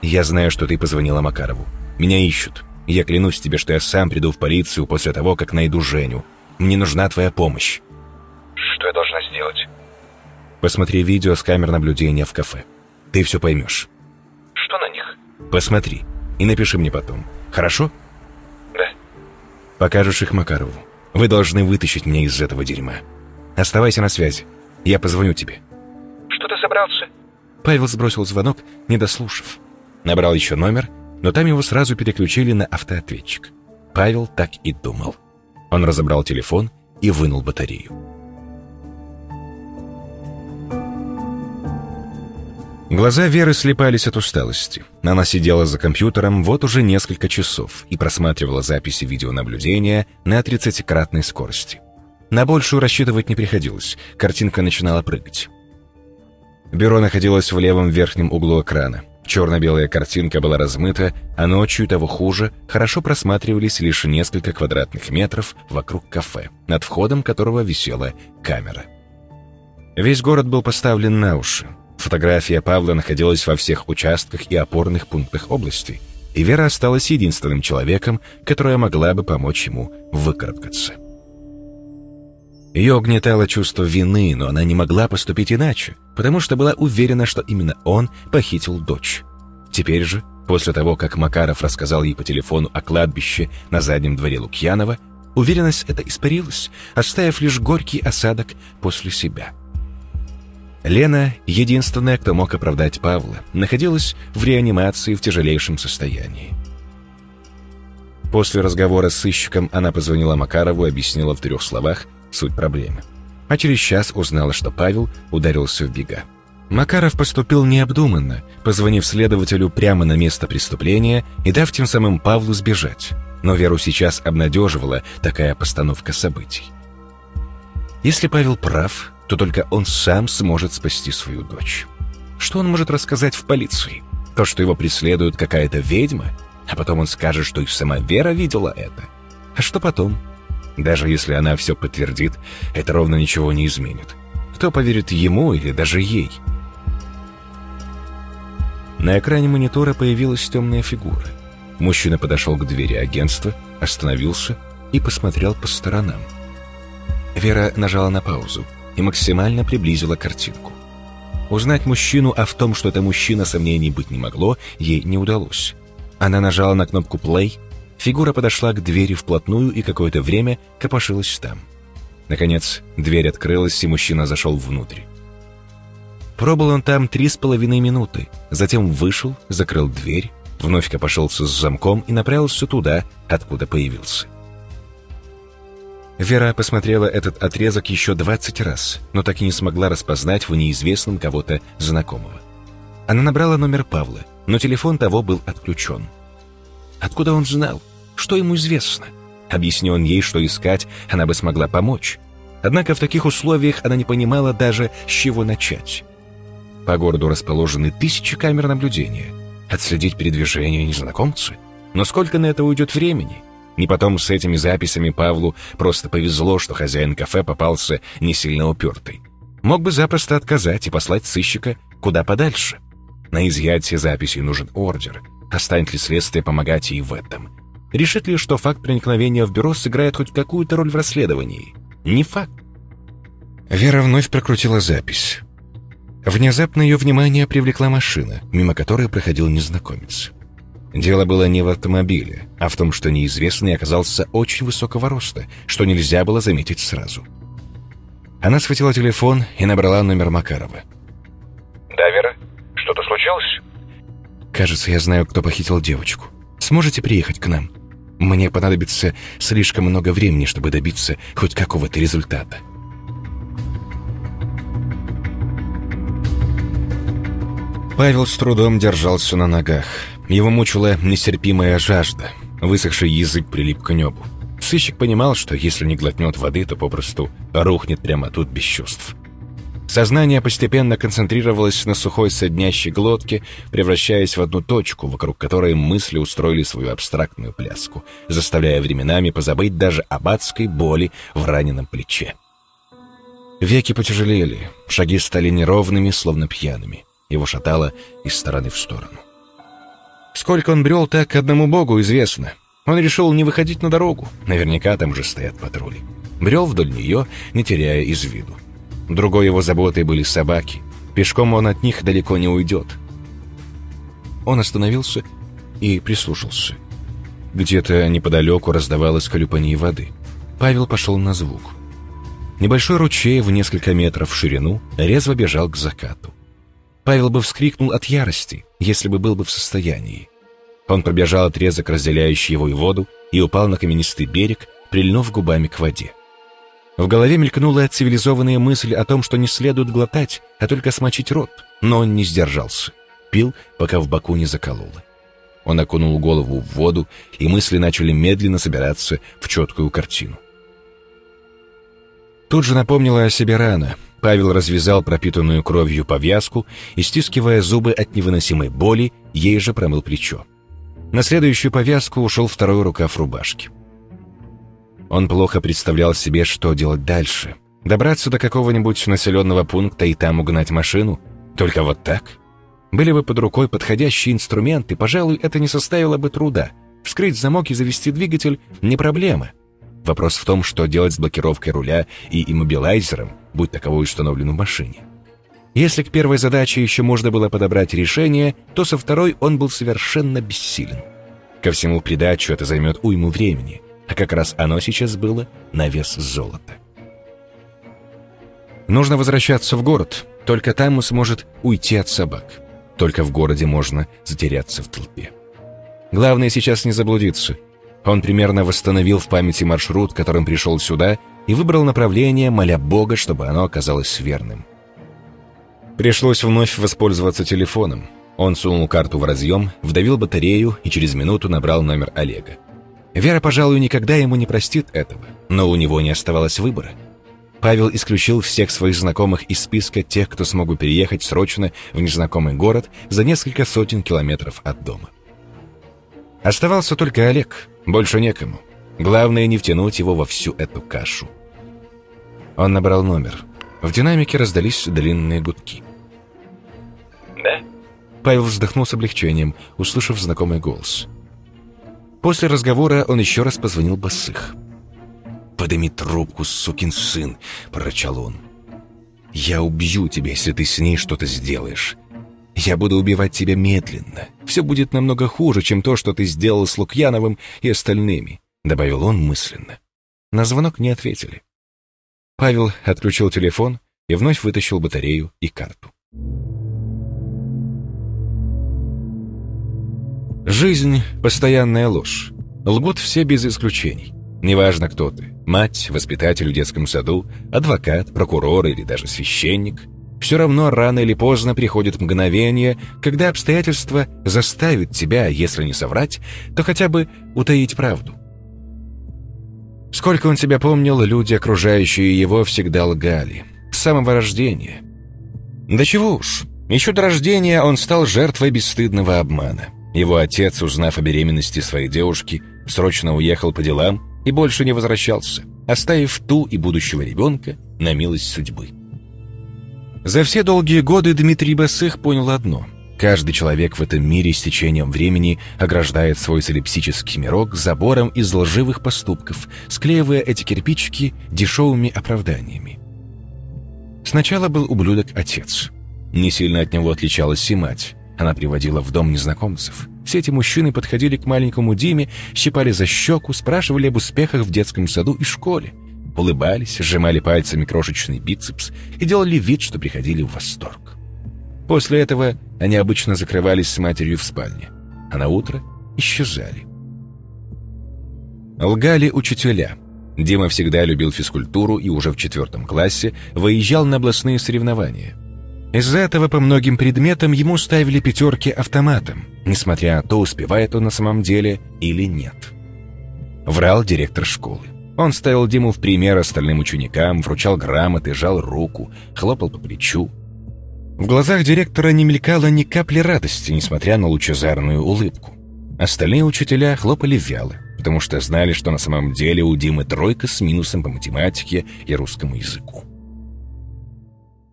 [SPEAKER 1] Я знаю, что ты позвонила Макарову. Меня ищут. Я клянусь тебе, что я сам приду в полицию после того, как найду Женю. Мне нужна твоя помощь».
[SPEAKER 2] «Что я должна сделать?»
[SPEAKER 1] «Посмотри видео с камер наблюдения в кафе. Ты все поймешь».
[SPEAKER 2] «Что на них?»
[SPEAKER 1] «Посмотри и напиши мне потом. Хорошо?» «Покажешь их Макарову. Вы должны вытащить меня из этого дерьма. Оставайся на связи. Я позвоню тебе».
[SPEAKER 2] «Что ты собрался?»
[SPEAKER 1] Павел сбросил звонок, не дослушав. Набрал еще номер, но там его сразу переключили на автоответчик. Павел так и думал. Он разобрал телефон и вынул батарею. Глаза Веры слепались от усталости. Она сидела за компьютером вот уже несколько часов и просматривала записи видеонаблюдения на 30-кратной скорости. На большую рассчитывать не приходилось, картинка начинала прыгать. Бюро находилось в левом верхнем углу экрана. Черно-белая картинка была размыта, а ночью того хуже, хорошо просматривались лишь несколько квадратных метров вокруг кафе, над входом которого висела камера. Весь город был поставлен на уши. Фотография Павла находилась во всех участках и опорных пунктах области, и Вера осталась единственным человеком, которая могла бы помочь ему выкарабкаться. Ее угнетало чувство вины, но она не могла поступить иначе, потому что была уверена, что именно он похитил дочь. Теперь же, после того, как Макаров рассказал ей по телефону о кладбище на заднем дворе Лукьянова, уверенность эта испарилась, оставив лишь горький осадок после себя. Лена, единственная, кто мог оправдать Павла, находилась в реанимации в тяжелейшем состоянии. После разговора с сыщиком она позвонила Макарову и объяснила в трех словах, суть проблемы. А через час узнала, что Павел ударился в бега. Макаров поступил необдуманно, позвонив следователю прямо на место преступления и дав тем самым Павлу сбежать. Но Веру сейчас обнадеживала такая постановка событий. Если Павел прав, то только он сам сможет спасти свою дочь. Что он может рассказать в полиции? То, что его преследует какая-то ведьма? А потом он скажет, что и сама Вера видела это. А что потом? Даже если она все подтвердит, это ровно ничего не изменит. Кто поверит ему или даже ей? На экране монитора появилась темная фигура. Мужчина подошел к двери агентства, остановился и посмотрел по сторонам. Вера нажала на паузу и максимально приблизила картинку. Узнать мужчину, а в том, что это мужчина, сомнений быть не могло, ей не удалось. Она нажала на кнопку «плей», Фигура подошла к двери вплотную и какое-то время копошилась там. Наконец, дверь открылась, и мужчина зашел внутрь. Пробыл он там три с половиной минуты, затем вышел, закрыл дверь, вновь копошился с замком и направился туда, откуда появился. Вера посмотрела этот отрезок еще 20 раз, но так и не смогла распознать в неизвестном кого-то знакомого. Она набрала номер Павла, но телефон того был отключен. Откуда он знал? Что ему известно? Объясни он ей, что искать, она бы смогла помочь. Однако в таких условиях она не понимала даже, с чего начать. По городу расположены тысячи камер наблюдения. Отследить передвижение незнакомца? Но сколько на это уйдет времени? Не потом с этими записями Павлу просто повезло, что хозяин кафе попался не сильно упертый. Мог бы запросто отказать и послать сыщика куда подальше. На изъятие записей нужен ордер — а ли следствие помогать ей в этом? Решит ли, что факт проникновения в бюро сыграет хоть какую-то роль в расследовании? Не факт. Вера вновь прокрутила запись. Внезапно ее внимание привлекла машина, мимо которой проходил незнакомец. Дело было не в автомобиле, а в том, что неизвестный оказался очень высокого роста, что нельзя было заметить сразу. Она схватила телефон и набрала номер Макарова.
[SPEAKER 2] «Да, Вера? Что-то случилось?»
[SPEAKER 1] Кажется, я знаю, кто похитил девочку. Сможете приехать к нам? Мне понадобится слишком много времени, чтобы добиться хоть какого-то результата». Павел с трудом держался на ногах. Его мучила нестерпимая жажда. Высохший язык прилип к небу. Сыщик понимал, что если не глотнет воды, то попросту рухнет прямо тут без чувств. Сознание постепенно концентрировалось на сухой соднящей глотке, превращаясь в одну точку, вокруг которой мысли устроили свою абстрактную пляску, заставляя временами позабыть даже об адской боли в раненом плече. Веки потяжелели, шаги стали неровными, словно пьяными. Его шатало из стороны в сторону. Сколько он брел, так одному богу известно. Он решил не выходить на дорогу. Наверняка там же стоят патрули. Брел вдоль нее, не теряя из виду. Другой его заботой были собаки. Пешком он от них далеко не уйдет. Он остановился и прислушался. Где-то неподалеку раздавалось колюпанье воды. Павел пошел на звук. Небольшой ручей в несколько метров в ширину резво бежал к закату. Павел бы вскрикнул от ярости, если бы был бы в состоянии. Он пробежал отрезок, разделяющий его и воду, и упал на каменистый берег, прильнув губами к воде. В голове мелькнула цивилизованная мысль о том, что не следует глотать, а только смочить рот, но он не сдержался. Пил, пока в боку не закололо. Он окунул голову в воду, и мысли начали медленно собираться в четкую картину. Тут же напомнила о себе рана, Павел развязал пропитанную кровью повязку и, стискивая зубы от невыносимой боли, ей же промыл плечо. На следующую повязку ушел второй рукав рубашки. Он плохо представлял себе, что делать дальше. Добраться до какого-нибудь населенного пункта и там угнать машину? Только вот так? Были бы под рукой подходящие инструменты, пожалуй, это не составило бы труда. Вскрыть замок и завести двигатель — не проблема. Вопрос в том, что делать с блокировкой руля и иммобилайзером, будь таковой установлен в машине. Если к первой задаче еще можно было подобрать решение, то со второй он был совершенно бессилен. Ко всему придачу это займет уйму времени, а как раз оно сейчас было на вес золота. Нужно возвращаться в город, только там он сможет уйти от собак. Только в городе можно затеряться в толпе. Главное сейчас не заблудиться, он примерно восстановил в памяти маршрут, которым пришел сюда, и выбрал направление, моля Бога, чтобы оно оказалось верным. Пришлось вновь воспользоваться телефоном. Он сунул карту в разъем, вдавил батарею и через минуту набрал номер Олега. Вера, пожалуй, никогда ему не простит этого, но у него не оставалось выбора. Павел исключил всех своих знакомых из списка тех, кто смог бы переехать срочно в незнакомый город за несколько сотен километров от дома. Оставался только Олег, больше некому. Главное не втянуть его во всю эту кашу. Он набрал номер. В динамике раздались длинные гудки.
[SPEAKER 2] «Да?»
[SPEAKER 1] Павел вздохнул с облегчением, услышав знакомый голос. После разговора он еще раз позвонил Басых. «Подыми трубку, сукин сын!» — прорычал он. «Я убью тебя, если ты с ней что-то сделаешь. Я буду убивать тебя медленно. Все будет намного хуже, чем то, что ты сделал с Лукьяновым и остальными», — добавил он мысленно. На звонок не ответили. Павел отключил телефон и вновь вытащил батарею и карту. Жизнь — постоянная ложь. Лгут все без исключений. Неважно, кто ты — мать, воспитатель в детском саду, адвокат, прокурор или даже священник — все равно рано или поздно приходит мгновение, когда обстоятельства заставят тебя, если не соврать, то хотя бы утаить правду. Сколько он себя помнил, люди, окружающие его, всегда лгали. С самого рождения. Да чего уж, еще до рождения он стал жертвой бесстыдного обмана. Его отец, узнав о беременности своей девушки, срочно уехал по делам и больше не возвращался, оставив ту и будущего ребенка на милость судьбы. За все долгие годы Дмитрий Басых понял одно. Каждый человек в этом мире с течением времени ограждает свой солипсический мирок забором из лживых поступков, склеивая эти кирпичики дешевыми оправданиями. Сначала был ублюдок-отец. Не сильно от него отличалась и мать. Она приводила в дом незнакомцев. Все эти мужчины подходили к маленькому Диме, щипали за щеку, спрашивали об успехах в детском саду и школе улыбались, сжимали пальцами крошечный бицепс и делали вид, что приходили в восторг. После этого они обычно закрывались с матерью в спальне, а на утро исчезали. Лгали учителя. Дима всегда любил физкультуру и уже в четвертом классе выезжал на областные соревнования. Из-за этого по многим предметам ему ставили пятерки автоматом, несмотря на то, успевает он на самом деле или нет. Врал директор школы. Он ставил Диму в пример остальным ученикам, вручал грамоты, жал руку, хлопал по плечу. В глазах директора не мелькало ни капли радости, несмотря на лучезарную улыбку. Остальные учителя хлопали вяло, потому что знали, что на самом деле у Димы тройка с минусом по математике и русскому языку.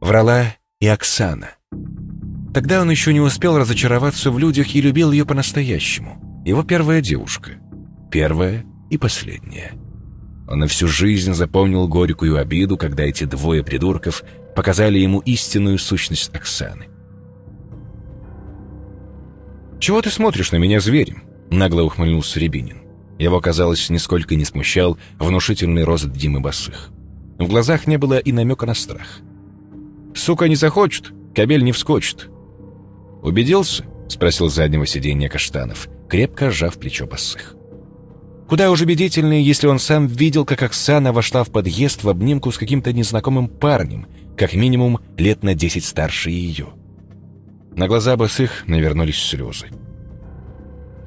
[SPEAKER 1] Врала и Оксана. Тогда он еще не успел разочароваться в людях и любил ее по-настоящему. Его первая девушка. Первая и последняя. Он на всю жизнь запомнил горькую обиду, когда эти двое придурков показали ему истинную сущность Оксаны. «Чего ты смотришь на меня зверем?» — нагло ухмыльнулся Рябинин. Его, казалось, нисколько не смущал внушительный рост Димы Босых. В глазах не было и намека на страх. «Сука не захочет, кабель не вскочит». «Убедился?» — спросил заднего сиденья Каштанов, крепко сжав плечо Босых. Куда уж убедительнее, если он сам видел, как Оксана вошла в подъезд в обнимку с каким-то незнакомым парнем, как минимум лет на десять старше ее. На глаза босых навернулись слезы.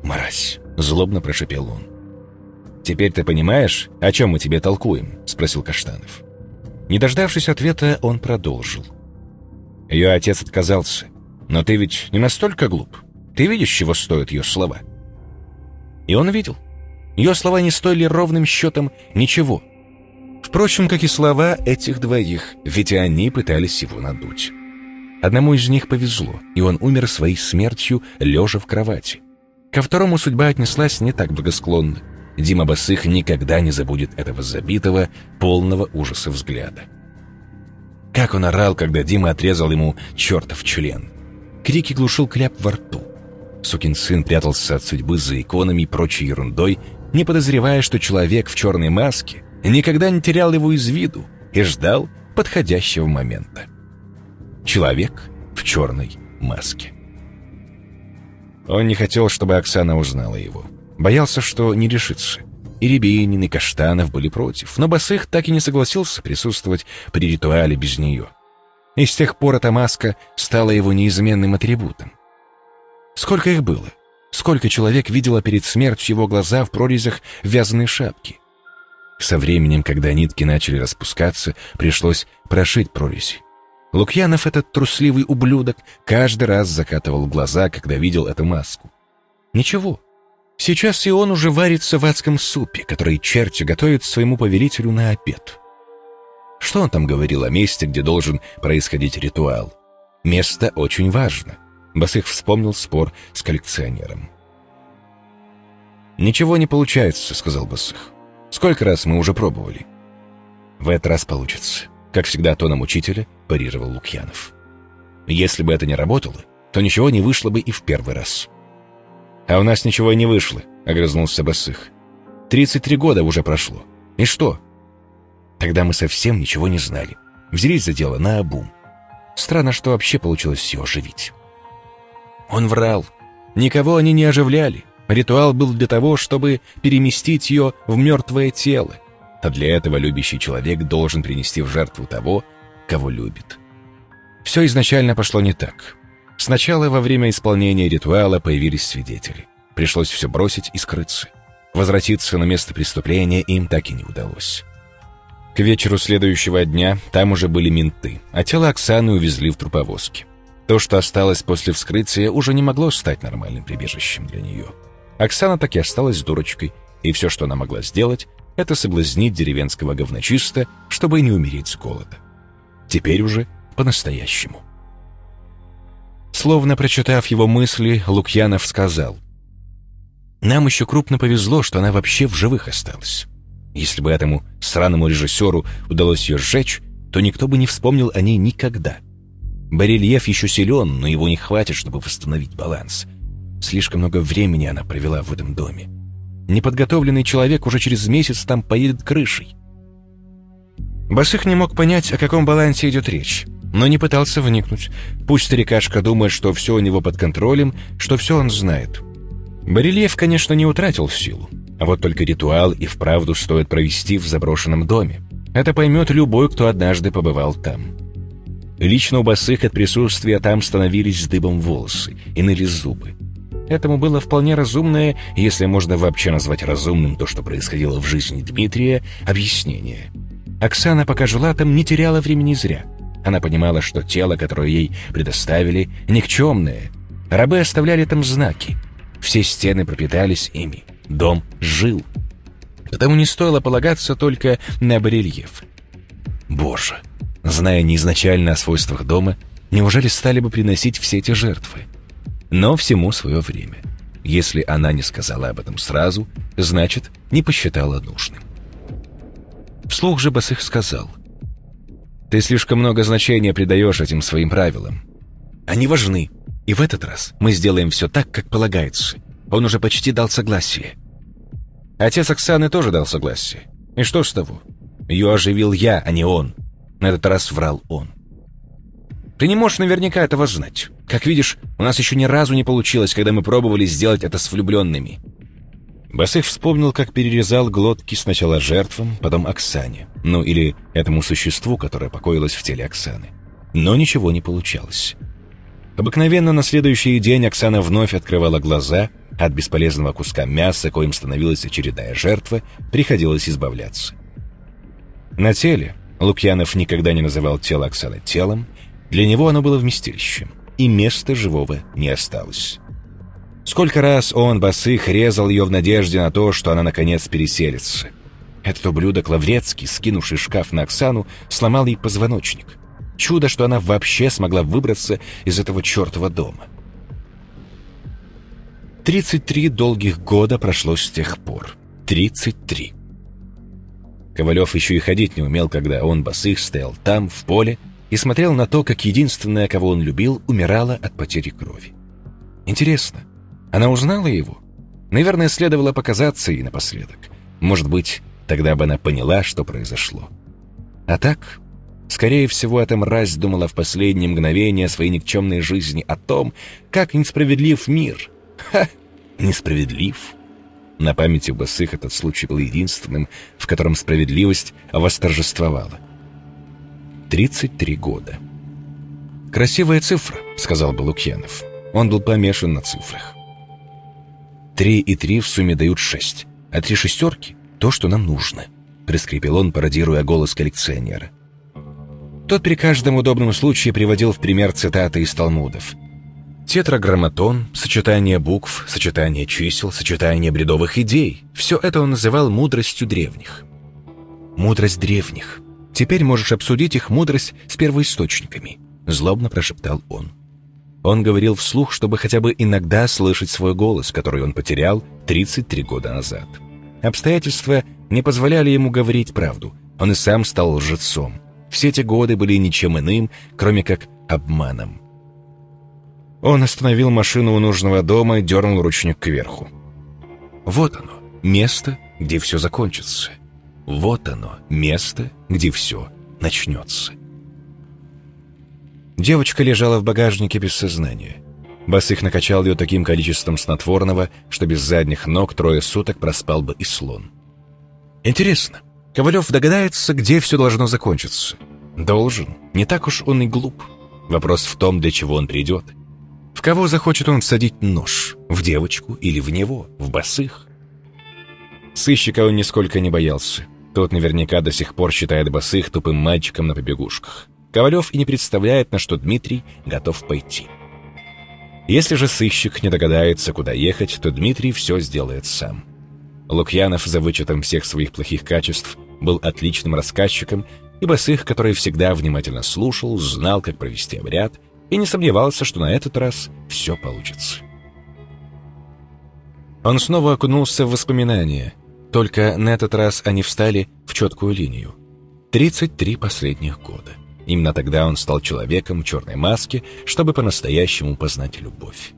[SPEAKER 1] «Мразь!» — злобно прошепел он. «Теперь ты понимаешь, о чем мы тебе толкуем?» — спросил Каштанов. Не дождавшись ответа, он продолжил. Ее отец отказался. «Но ты ведь не настолько глуп. Ты видишь, чего стоят ее слова?» И он видел. Ее слова не стоили ровным счетом ничего. Впрочем, как и слова этих двоих, ведь они пытались его надуть. Одному из них повезло, и он умер своей смертью, лежа в кровати. Ко второму судьба отнеслась не так благосклонно. Дима Басых никогда не забудет этого забитого, полного ужаса взгляда. Как он орал, когда Дима отрезал ему чертов член. Крики глушил кляп во рту. Сукин сын прятался от судьбы за иконами и прочей ерундой, не подозревая, что человек в черной маске никогда не терял его из виду и ждал подходящего момента. Человек в черной маске. Он не хотел, чтобы Оксана узнала его. Боялся, что не решится. И Рябинин, и Каштанов были против, но Басых так и не согласился присутствовать при ритуале без нее. И с тех пор эта маска стала его неизменным атрибутом. Сколько их было? Сколько человек видело перед смертью его глаза в прорезях вязаной шапки? Со временем, когда нитки начали распускаться, пришлось прошить прорези. Лукьянов, этот трусливый ублюдок, каждый раз закатывал глаза, когда видел эту маску. Ничего. Сейчас и он уже варится в адском супе, который черти готовит своему повелителю на обед. Что он там говорил о месте, где должен происходить ритуал? Место очень важно. Басых вспомнил спор с коллекционером. «Ничего не получается», — сказал Басых. «Сколько раз мы уже пробовали?» «В этот раз получится», — как всегда тоном учителя парировал Лукьянов. «Если бы это не работало, то ничего не вышло бы и в первый раз». «А у нас ничего и не вышло», — огрызнулся Басых. «Тридцать три года уже прошло. И что?» Тогда мы совсем ничего не знали. Взялись за дело на обум. Странно, что вообще получилось все оживить. Он врал. Никого они не оживляли. Ритуал был для того, чтобы переместить ее в мертвое тело. А для этого любящий человек должен принести в жертву того, кого любит. Все изначально пошло не так. Сначала во время исполнения ритуала появились свидетели. Пришлось все бросить и скрыться. Возвратиться на место преступления им так и не удалось. К вечеру следующего дня там уже были менты, а тело Оксаны увезли в труповозке. То, что осталось после вскрытия, уже не могло стать нормальным прибежищем для нее. Оксана так и осталась дурочкой, и все, что она могла сделать, это соблазнить деревенского говночиста, чтобы не умереть с голода. Теперь уже по-настоящему. Словно прочитав его мысли, Лукьянов сказал, «Нам еще крупно повезло, что она вообще в живых осталась. Если бы этому сраному режиссеру удалось ее сжечь, то никто бы не вспомнил о ней никогда. Барельеф еще силен, но его не хватит, чтобы восстановить баланс. Слишком много времени она провела в этом доме. Неподготовленный человек уже через месяц там поедет крышей. Басых не мог понять, о каком балансе идет речь, но не пытался вникнуть. Пусть старикашка думает, что все у него под контролем, что все он знает. Барельеф, конечно, не утратил силу, а вот только ритуал и вправду стоит провести в заброшенном доме. Это поймет любой, кто однажды побывал там. Лично у босых от присутствия там становились дыбом волосы и ныли зубы. Этому было вполне разумное, если можно вообще назвать разумным то, что происходило в жизни Дмитрия, объяснение. Оксана, пока жила там, не теряла времени зря. Она понимала, что тело, которое ей предоставили, никчемное. Рабы оставляли там знаки. Все стены пропитались ими. Дом жил. Потому не стоило полагаться только на барельеф. Боже, зная не изначально о свойствах дома, неужели стали бы приносить все эти жертвы? Но всему свое время. Если она не сказала об этом сразу, значит, не посчитала нужным. Вслух же Басых сказал. «Ты слишком много значения придаешь этим своим правилам. Они важны, и в этот раз мы сделаем все так, как полагается. Он уже почти дал согласие». Отец Оксаны тоже дал согласие. И что с того? Ее оживил я, а не он. На этот раз врал он. Ты не можешь наверняка этого знать. Как видишь, у нас еще ни разу не получилось, когда мы пробовали сделать это с влюбленными». Басых вспомнил, как перерезал глотки сначала жертвам, потом Оксане. Ну, или этому существу, которое покоилось в теле Оксаны. Но ничего не получалось. Обыкновенно на следующий день Оксана вновь открывала глаза, от бесполезного куска мяса, коим становилась очередная жертва, приходилось избавляться. На теле Лукьянов никогда не называл тело Оксаны телом, для него оно было вместилищем, и места живого не осталось. Сколько раз он, босых, резал ее в надежде на то, что она наконец переселится. Этот ублюдок Лаврецкий, скинувший шкаф на Оксану, сломал ей позвоночник. Чудо, что она вообще смогла выбраться из этого чертова дома. 33 долгих года прошло с тех пор. 33. Ковалев еще и ходить не умел, когда он, босых, стоял там, в поле, и смотрел на то, как единственная, кого он любил, умирала от потери крови. Интересно, она узнала его? Наверное, следовало показаться ей напоследок. Может быть, тогда бы она поняла, что произошло. А так, скорее всего, эта мразь думала в последние мгновения своей никчемной жизни о том, как несправедлив мир. Ха! Несправедлив? На памяти Басых этот случай был единственным, в котором справедливость восторжествовала. 33 года. «Красивая цифра», — сказал Балукьянов. Он был помешан на цифрах. «Три и три в сумме дают шесть, а три шестерки — то, что нам нужно», — прискрипел он, пародируя голос коллекционера. Тот при каждом удобном случае приводил в пример цитаты из Талмудов. Тетраграмматон, сочетание букв, сочетание чисел, сочетание бредовых идей — все это он называл мудростью древних. Мудрость древних — Теперь можешь обсудить их мудрость с первоисточниками», — злобно прошептал он. Он говорил вслух, чтобы хотя бы иногда слышать свой голос, который он потерял 33 года назад. Обстоятельства не позволяли ему говорить правду. Он и сам стал лжецом. Все эти годы были ничем иным, кроме как обманом. Он остановил машину у нужного дома и дернул ручник кверху. Вот оно, место, где все закончится. Вот оно, место, где все начнется. Девочка лежала в багажнике без сознания. Басых накачал ее таким количеством снотворного, что без задних ног трое суток проспал бы и слон. Интересно, Ковалев догадается, где все должно закончиться? Должен. Не так уж он и глуп. Вопрос в том, для чего он придет. В кого захочет он всадить нож? В девочку или в него? В босых? Сыщика он нисколько не боялся. Тот наверняка до сих пор считает босых тупым мальчиком на побегушках. Ковалев и не представляет, на что Дмитрий готов пойти. Если же сыщик не догадается, куда ехать, то Дмитрий все сделает сам. Лукьянов, за вычетом всех своих плохих качеств, был отличным рассказчиком, и Босых, который всегда внимательно слушал, знал, как провести обряд, и не сомневался, что на этот раз все получится. Он снова окунулся в воспоминания — только на этот раз они встали в четкую линию. 33 последних года. Именно тогда он стал человеком в черной маске, чтобы по-настоящему познать любовь.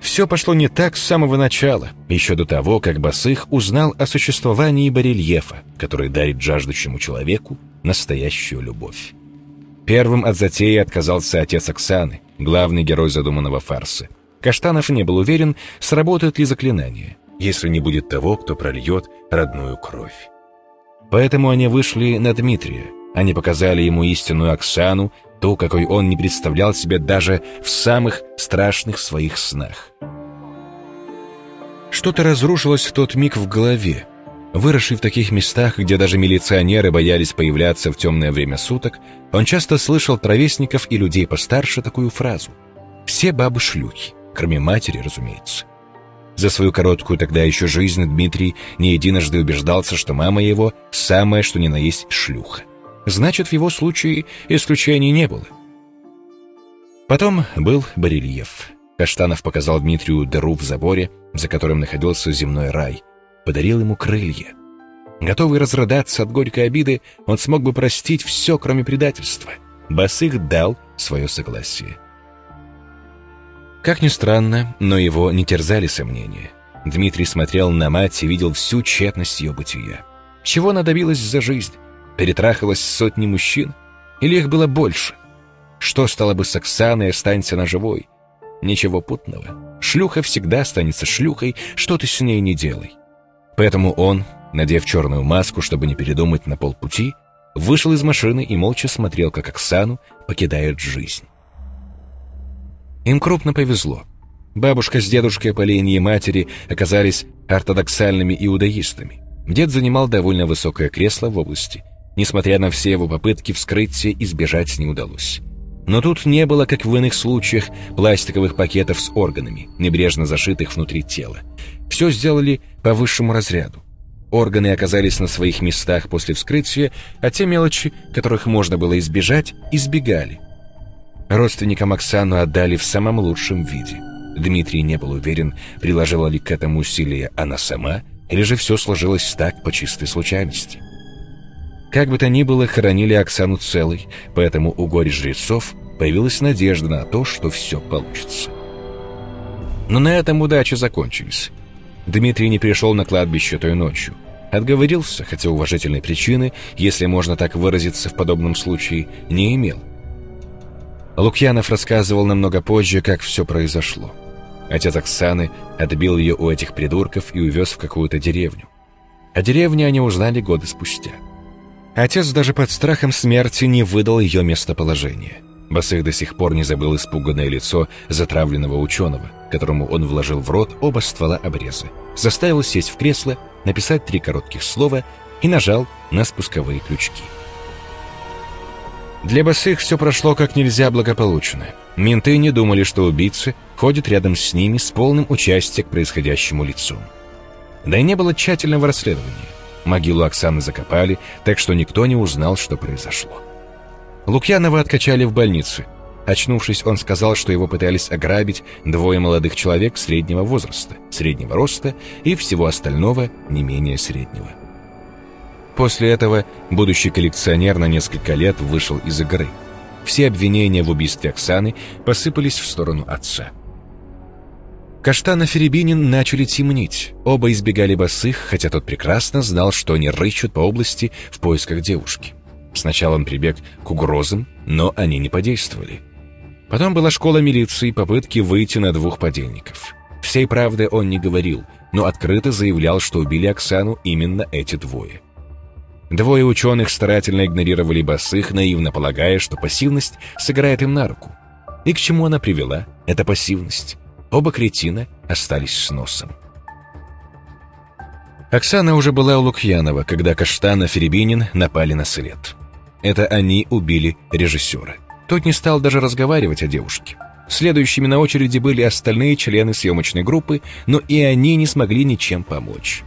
[SPEAKER 1] Все пошло не так с самого начала, еще до того, как Басых узнал о существовании барельефа, который дарит жаждущему человеку настоящую любовь. Первым от затеи отказался отец Оксаны, главный герой задуманного фарса. Каштанов не был уверен, сработает ли заклинание, если не будет того, кто прольет родную кровь. Поэтому они вышли на Дмитрия. Они показали ему истинную Оксану, ту, какой он не представлял себе даже в самых страшных своих снах. Что-то разрушилось в тот миг в голове. Выросший в таких местах, где даже милиционеры боялись появляться в темное время суток, он часто слышал про вестников и людей постарше такую фразу «Все бабы шлюхи», кроме матери, разумеется. За свою короткую тогда еще жизнь Дмитрий не единожды убеждался, что мама его самая что ни на есть шлюха. Значит, в его случае исключений не было. Потом был барельеф. Каштанов показал Дмитрию дыру в заборе, за которым находился земной рай. Подарил ему крылья. Готовый разрыдаться от горькой обиды, он смог бы простить все, кроме предательства. Басых дал свое согласие. Как ни странно, но его не терзали сомнения. Дмитрий смотрел на мать и видел всю тщетность ее бытия. Чего она добилась за жизнь? Перетрахалась сотни мужчин? Или их было больше? Что стало бы с Оксаной, останься она живой? Ничего путного. Шлюха всегда останется шлюхой, что ты с ней не делай. Поэтому он, надев черную маску, чтобы не передумать на полпути, вышел из машины и молча смотрел, как Оксану покидает жизнь. Им крупно повезло. Бабушка с дедушкой по линии матери оказались ортодоксальными иудаистами. Дед занимал довольно высокое кресло в области. Несмотря на все его попытки вскрытия, избежать не удалось. Но тут не было, как в иных случаях, пластиковых пакетов с органами, небрежно зашитых внутри тела. Все сделали по высшему разряду. Органы оказались на своих местах после вскрытия, а те мелочи, которых можно было избежать, избегали. Родственникам Оксану отдали в самом лучшем виде. Дмитрий не был уверен, приложила ли к этому усилие она сама, или же все сложилось так по чистой случайности. Как бы то ни было, хоронили Оксану целой, поэтому у горе-жрецов появилась надежда на то, что все получится. Но на этом удачи закончились. Дмитрий не пришел на кладбище той ночью. Отговорился, хотя уважительной причины, если можно так выразиться в подобном случае, не имел – Лукьянов рассказывал намного позже, как все произошло. Отец Оксаны отбил ее у этих придурков и увез в какую-то деревню. О деревне они узнали годы спустя. Отец даже под страхом смерти не выдал ее местоположение. Басых до сих пор не забыл испуганное лицо затравленного ученого, которому он вложил в рот оба ствола обреза, заставил сесть в кресло, написать три коротких слова и нажал на спусковые крючки. Для босых все прошло как нельзя благополучно. Менты не думали, что убийцы ходят рядом с ними с полным участием к происходящему лицу. Да и не было тщательного расследования. Могилу Оксаны закопали, так что никто не узнал, что произошло. Лукьянова откачали в больнице. Очнувшись, он сказал, что его пытались ограбить двое молодых человек среднего возраста, среднего роста и всего остального не менее среднего. После этого будущий коллекционер на несколько лет вышел из игры. Все обвинения в убийстве Оксаны посыпались в сторону отца. Каштанов и Рябинин начали темнить. Оба избегали босых, хотя тот прекрасно знал, что они рыщут по области в поисках девушки. Сначала он прибег к угрозам, но они не подействовали. Потом была школа милиции, попытки выйти на двух подельников. Всей правды он не говорил, но открыто заявлял, что убили Оксану именно эти двое. Двое ученых старательно игнорировали босых, наивно полагая, что пассивность сыграет им на руку. И к чему она привела, эта пассивность? Оба кретина остались с носом. Оксана уже была у Лукьянова, когда Каштанов и Рябинин напали на след. Это они убили режиссера. Тот не стал даже разговаривать о девушке. Следующими на очереди были остальные члены съемочной группы, но и они не смогли ничем помочь.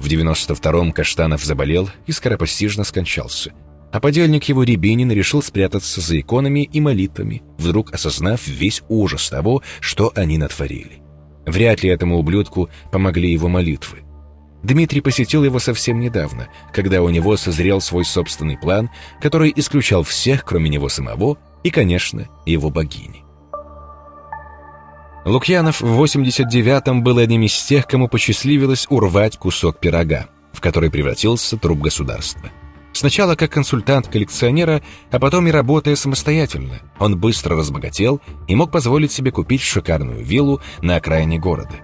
[SPEAKER 1] В 92-м Каштанов заболел и скоропостижно скончался. А подельник его Рябинин решил спрятаться за иконами и молитвами, вдруг осознав весь ужас того, что они натворили. Вряд ли этому ублюдку помогли его молитвы. Дмитрий посетил его совсем недавно, когда у него созрел свой собственный план, который исключал всех, кроме него самого и, конечно, его богини. Лукьянов в 89-м был одним из тех, кому посчастливилось урвать кусок пирога, в который превратился труп государства. Сначала как консультант коллекционера, а потом и работая самостоятельно. Он быстро разбогател и мог позволить себе купить шикарную виллу на окраине города.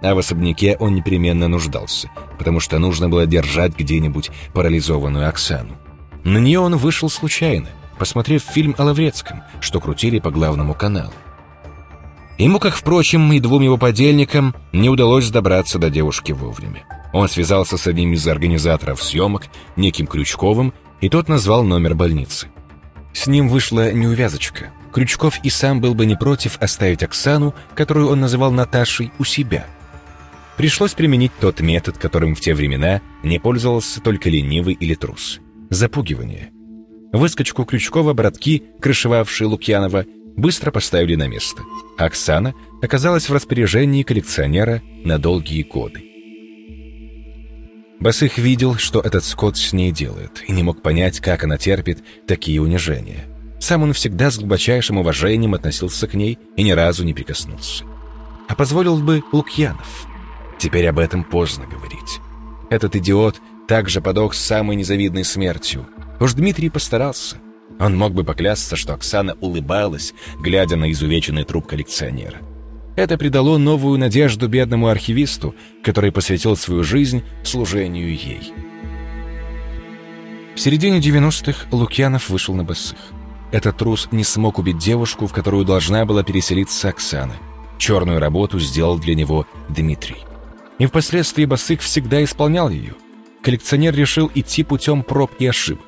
[SPEAKER 1] А в особняке он непременно нуждался, потому что нужно было держать где-нибудь парализованную Оксану. На нее он вышел случайно, посмотрев фильм о Лаврецком, что крутили по главному каналу. Ему, как, впрочем, и двум его подельникам, не удалось добраться до девушки вовремя. Он связался с одним из организаторов съемок, неким Крючковым, и тот назвал номер больницы. С ним вышла неувязочка. Крючков и сам был бы не против оставить Оксану, которую он называл Наташей, у себя. Пришлось применить тот метод, которым в те времена не пользовался только ленивый или трус. Запугивание. Выскочку Крючкова братки, крышевавшие Лукьянова, быстро поставили на место. Оксана оказалась в распоряжении коллекционера на долгие годы. Басых видел, что этот скот с ней делает, и не мог понять, как она терпит такие унижения. Сам он всегда с глубочайшим уважением относился к ней и ни разу не прикоснулся. А позволил бы Лукьянов. Теперь об этом поздно говорить. Этот идиот также подох самой незавидной смертью. Уж Дмитрий постарался. Он мог бы поклясться, что Оксана улыбалась, глядя на изувеченный труп коллекционера. Это придало новую надежду бедному архивисту, который посвятил свою жизнь служению ей. В середине 90-х Лукьянов вышел на босых. Этот трус не смог убить девушку, в которую должна была переселиться Оксана. Черную работу сделал для него Дмитрий. И впоследствии Басых всегда исполнял ее. Коллекционер решил идти путем проб и ошибок.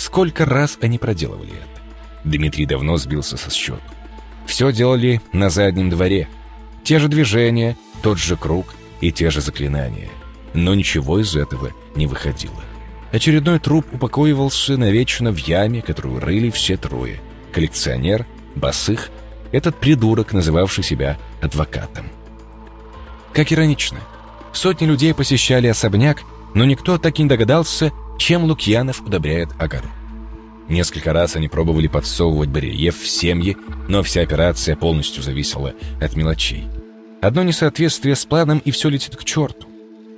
[SPEAKER 1] Сколько раз они проделывали это? Дмитрий давно сбился со счету. Все делали на заднем дворе. Те же движения, тот же круг и те же заклинания. Но ничего из этого не выходило. Очередной труп упокоивался навечно в яме, которую рыли все трое. Коллекционер, Басых, этот придурок, называвший себя адвокатом. Как иронично. Сотни людей посещали особняк, но никто так и не догадался, чем Лукьянов удобряет огород. Несколько раз они пробовали подсовывать барельеф в семьи, но вся операция полностью зависела от мелочей. Одно несоответствие с планом, и все летит к черту.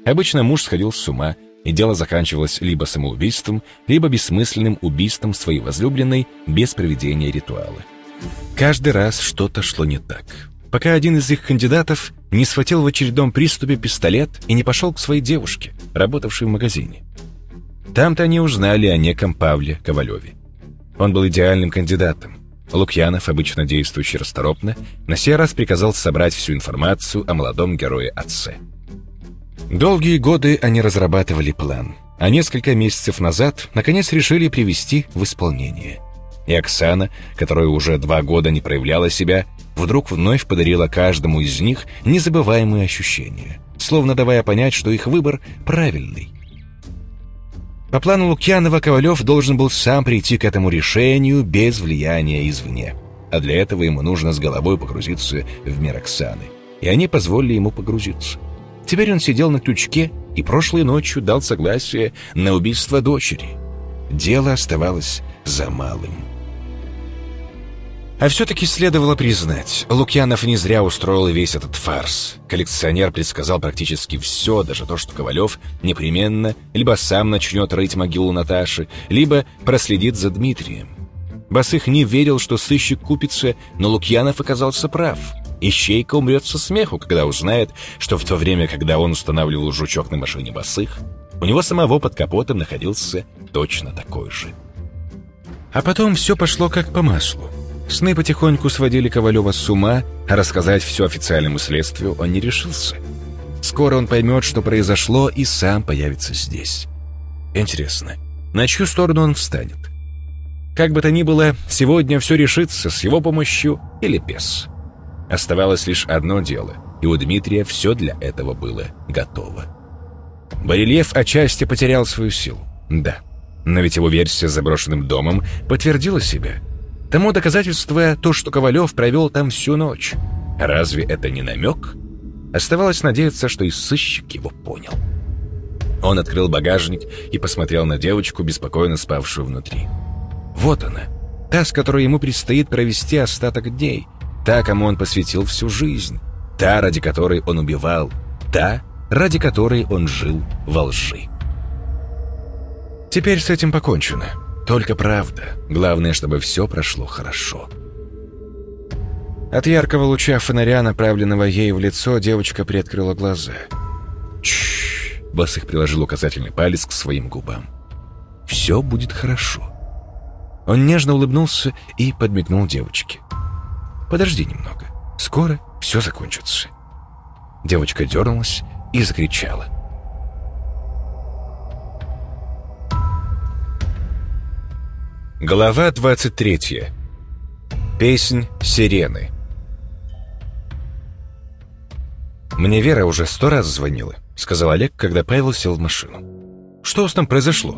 [SPEAKER 1] Обычно муж сходил с ума, и дело заканчивалось либо самоубийством, либо бессмысленным убийством своей возлюбленной без проведения ритуала. Каждый раз что-то шло не так. Пока один из их кандидатов не схватил в очередном приступе пистолет и не пошел к своей девушке, работавшей в магазине. Там-то они узнали о неком Павле Ковалеве. Он был идеальным кандидатом. Лукьянов, обычно действующий расторопно, на сей раз приказал собрать всю информацию о молодом герое-отце. Долгие годы они разрабатывали план, а несколько месяцев назад наконец решили привести в исполнение. И Оксана, которая уже два года не проявляла себя, вдруг вновь подарила каждому из них незабываемые ощущения, словно давая понять, что их выбор правильный – по плану Лукьянова Ковалев должен был сам прийти к этому решению без влияния извне. А для этого ему нужно с головой погрузиться в мир Оксаны. И они позволили ему погрузиться. Теперь он сидел на крючке и прошлой ночью дал согласие на убийство дочери. Дело оставалось за малым. А все-таки следовало признать, Лукьянов не зря устроил весь этот фарс. Коллекционер предсказал практически все, даже то, что Ковалев непременно либо сам начнет рыть могилу Наташи, либо проследит за Дмитрием. Басых не верил, что сыщик купится, но Лукьянов оказался прав. Ищейка умрет со смеху, когда узнает, что в то время, когда он устанавливал жучок на машине Басых, у него самого под капотом находился точно такой же. А потом все пошло как по маслу. Сны потихоньку сводили Ковалева с ума, а рассказать все официальному следствию он не решился. Скоро он поймет, что произошло, и сам появится здесь. Интересно, на чью сторону он встанет? Как бы то ни было, сегодня все решится с его помощью или без. Оставалось лишь одно дело, и у Дмитрия все для этого было готово. Барельеф отчасти потерял свою силу. Да, но ведь его версия с заброшенным домом подтвердила себя – Тому доказательство то, что Ковалев провел там всю ночь. Разве это не намек? Оставалось надеяться, что и сыщик его понял. Он открыл багажник и посмотрел на девочку, беспокойно спавшую внутри. Вот она, та, с которой ему предстоит провести остаток дней, та, кому он посвятил всю жизнь, та, ради которой он убивал, та, ради которой он жил во лжи. Теперь с этим покончено. Только правда. Главное, чтобы все прошло хорошо. От яркого луча фонаря, направленного ей в лицо, девочка приоткрыла глаза. Чш! Басых приложил указательный палец к своим губам. «Все будет хорошо». Он нежно улыбнулся и подмигнул девочке. «Подожди немного. Скоро все закончится». Девочка дернулась и закричала. Глава 23. Песнь сирены. «Мне Вера уже сто раз звонила», — сказал Олег, когда Павел сел в машину. «Что у вас там произошло?»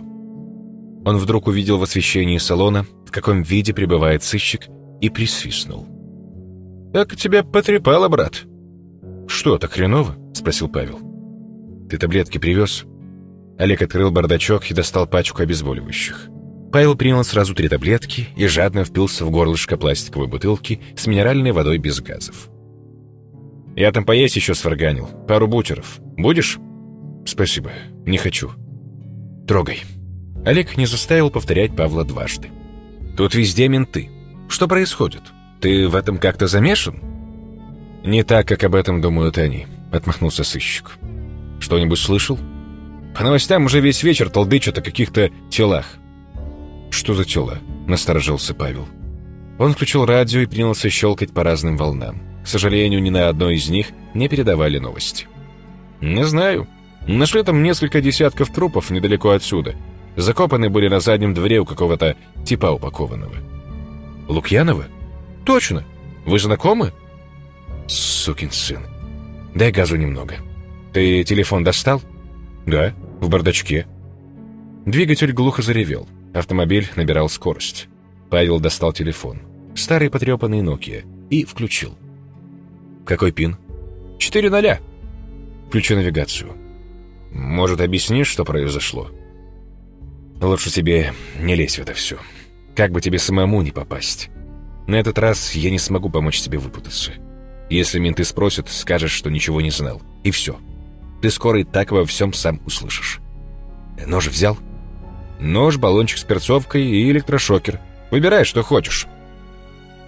[SPEAKER 1] Он вдруг увидел в освещении салона, в каком виде пребывает сыщик, и присвистнул. «Как тебя потрепало, брат?» «Что, так хреново?» — спросил Павел. «Ты таблетки привез?» Олег открыл бардачок и достал пачку обезболивающих. Павел принял сразу три таблетки и жадно впился в горлышко пластиковой бутылки с минеральной водой без газов. «Я там поесть еще сварганил. Пару бутеров. Будешь?» «Спасибо. Не хочу». «Трогай». Олег не заставил повторять Павла дважды. «Тут везде менты. Что происходит? Ты в этом как-то замешан?» «Не так, как об этом думают они», — отмахнулся сыщик. «Что-нибудь слышал?» «По новостям уже весь вечер толдычат о каких-то телах. «Что за тела?» — насторожился Павел. Он включил радио и принялся щелкать по разным волнам. К сожалению, ни на одной из них не передавали новости. «Не знаю. Нашли там несколько десятков трупов недалеко отсюда. Закопаны были на заднем дворе у какого-то типа упакованного». «Лукьянова? Точно. Вы знакомы?» «Сукин сын. Дай газу немного. Ты телефон достал?» «Да, в бардачке». Двигатель глухо заревел. Автомобиль набирал скорость. Павел достал телефон. Старый потрепанный Nokia. И включил. «Какой пин?» «Четыре ноля». «Включу навигацию». «Может, объяснишь, что произошло?» «Лучше тебе не лезь в это все. Как бы тебе самому не попасть. На этот раз я не смогу помочь тебе выпутаться. Если менты спросят, скажешь, что ничего не знал. И все. Ты скоро и так во всем сам услышишь. Нож взял?» Нож, баллончик с перцовкой и электрошокер. Выбирай, что хочешь.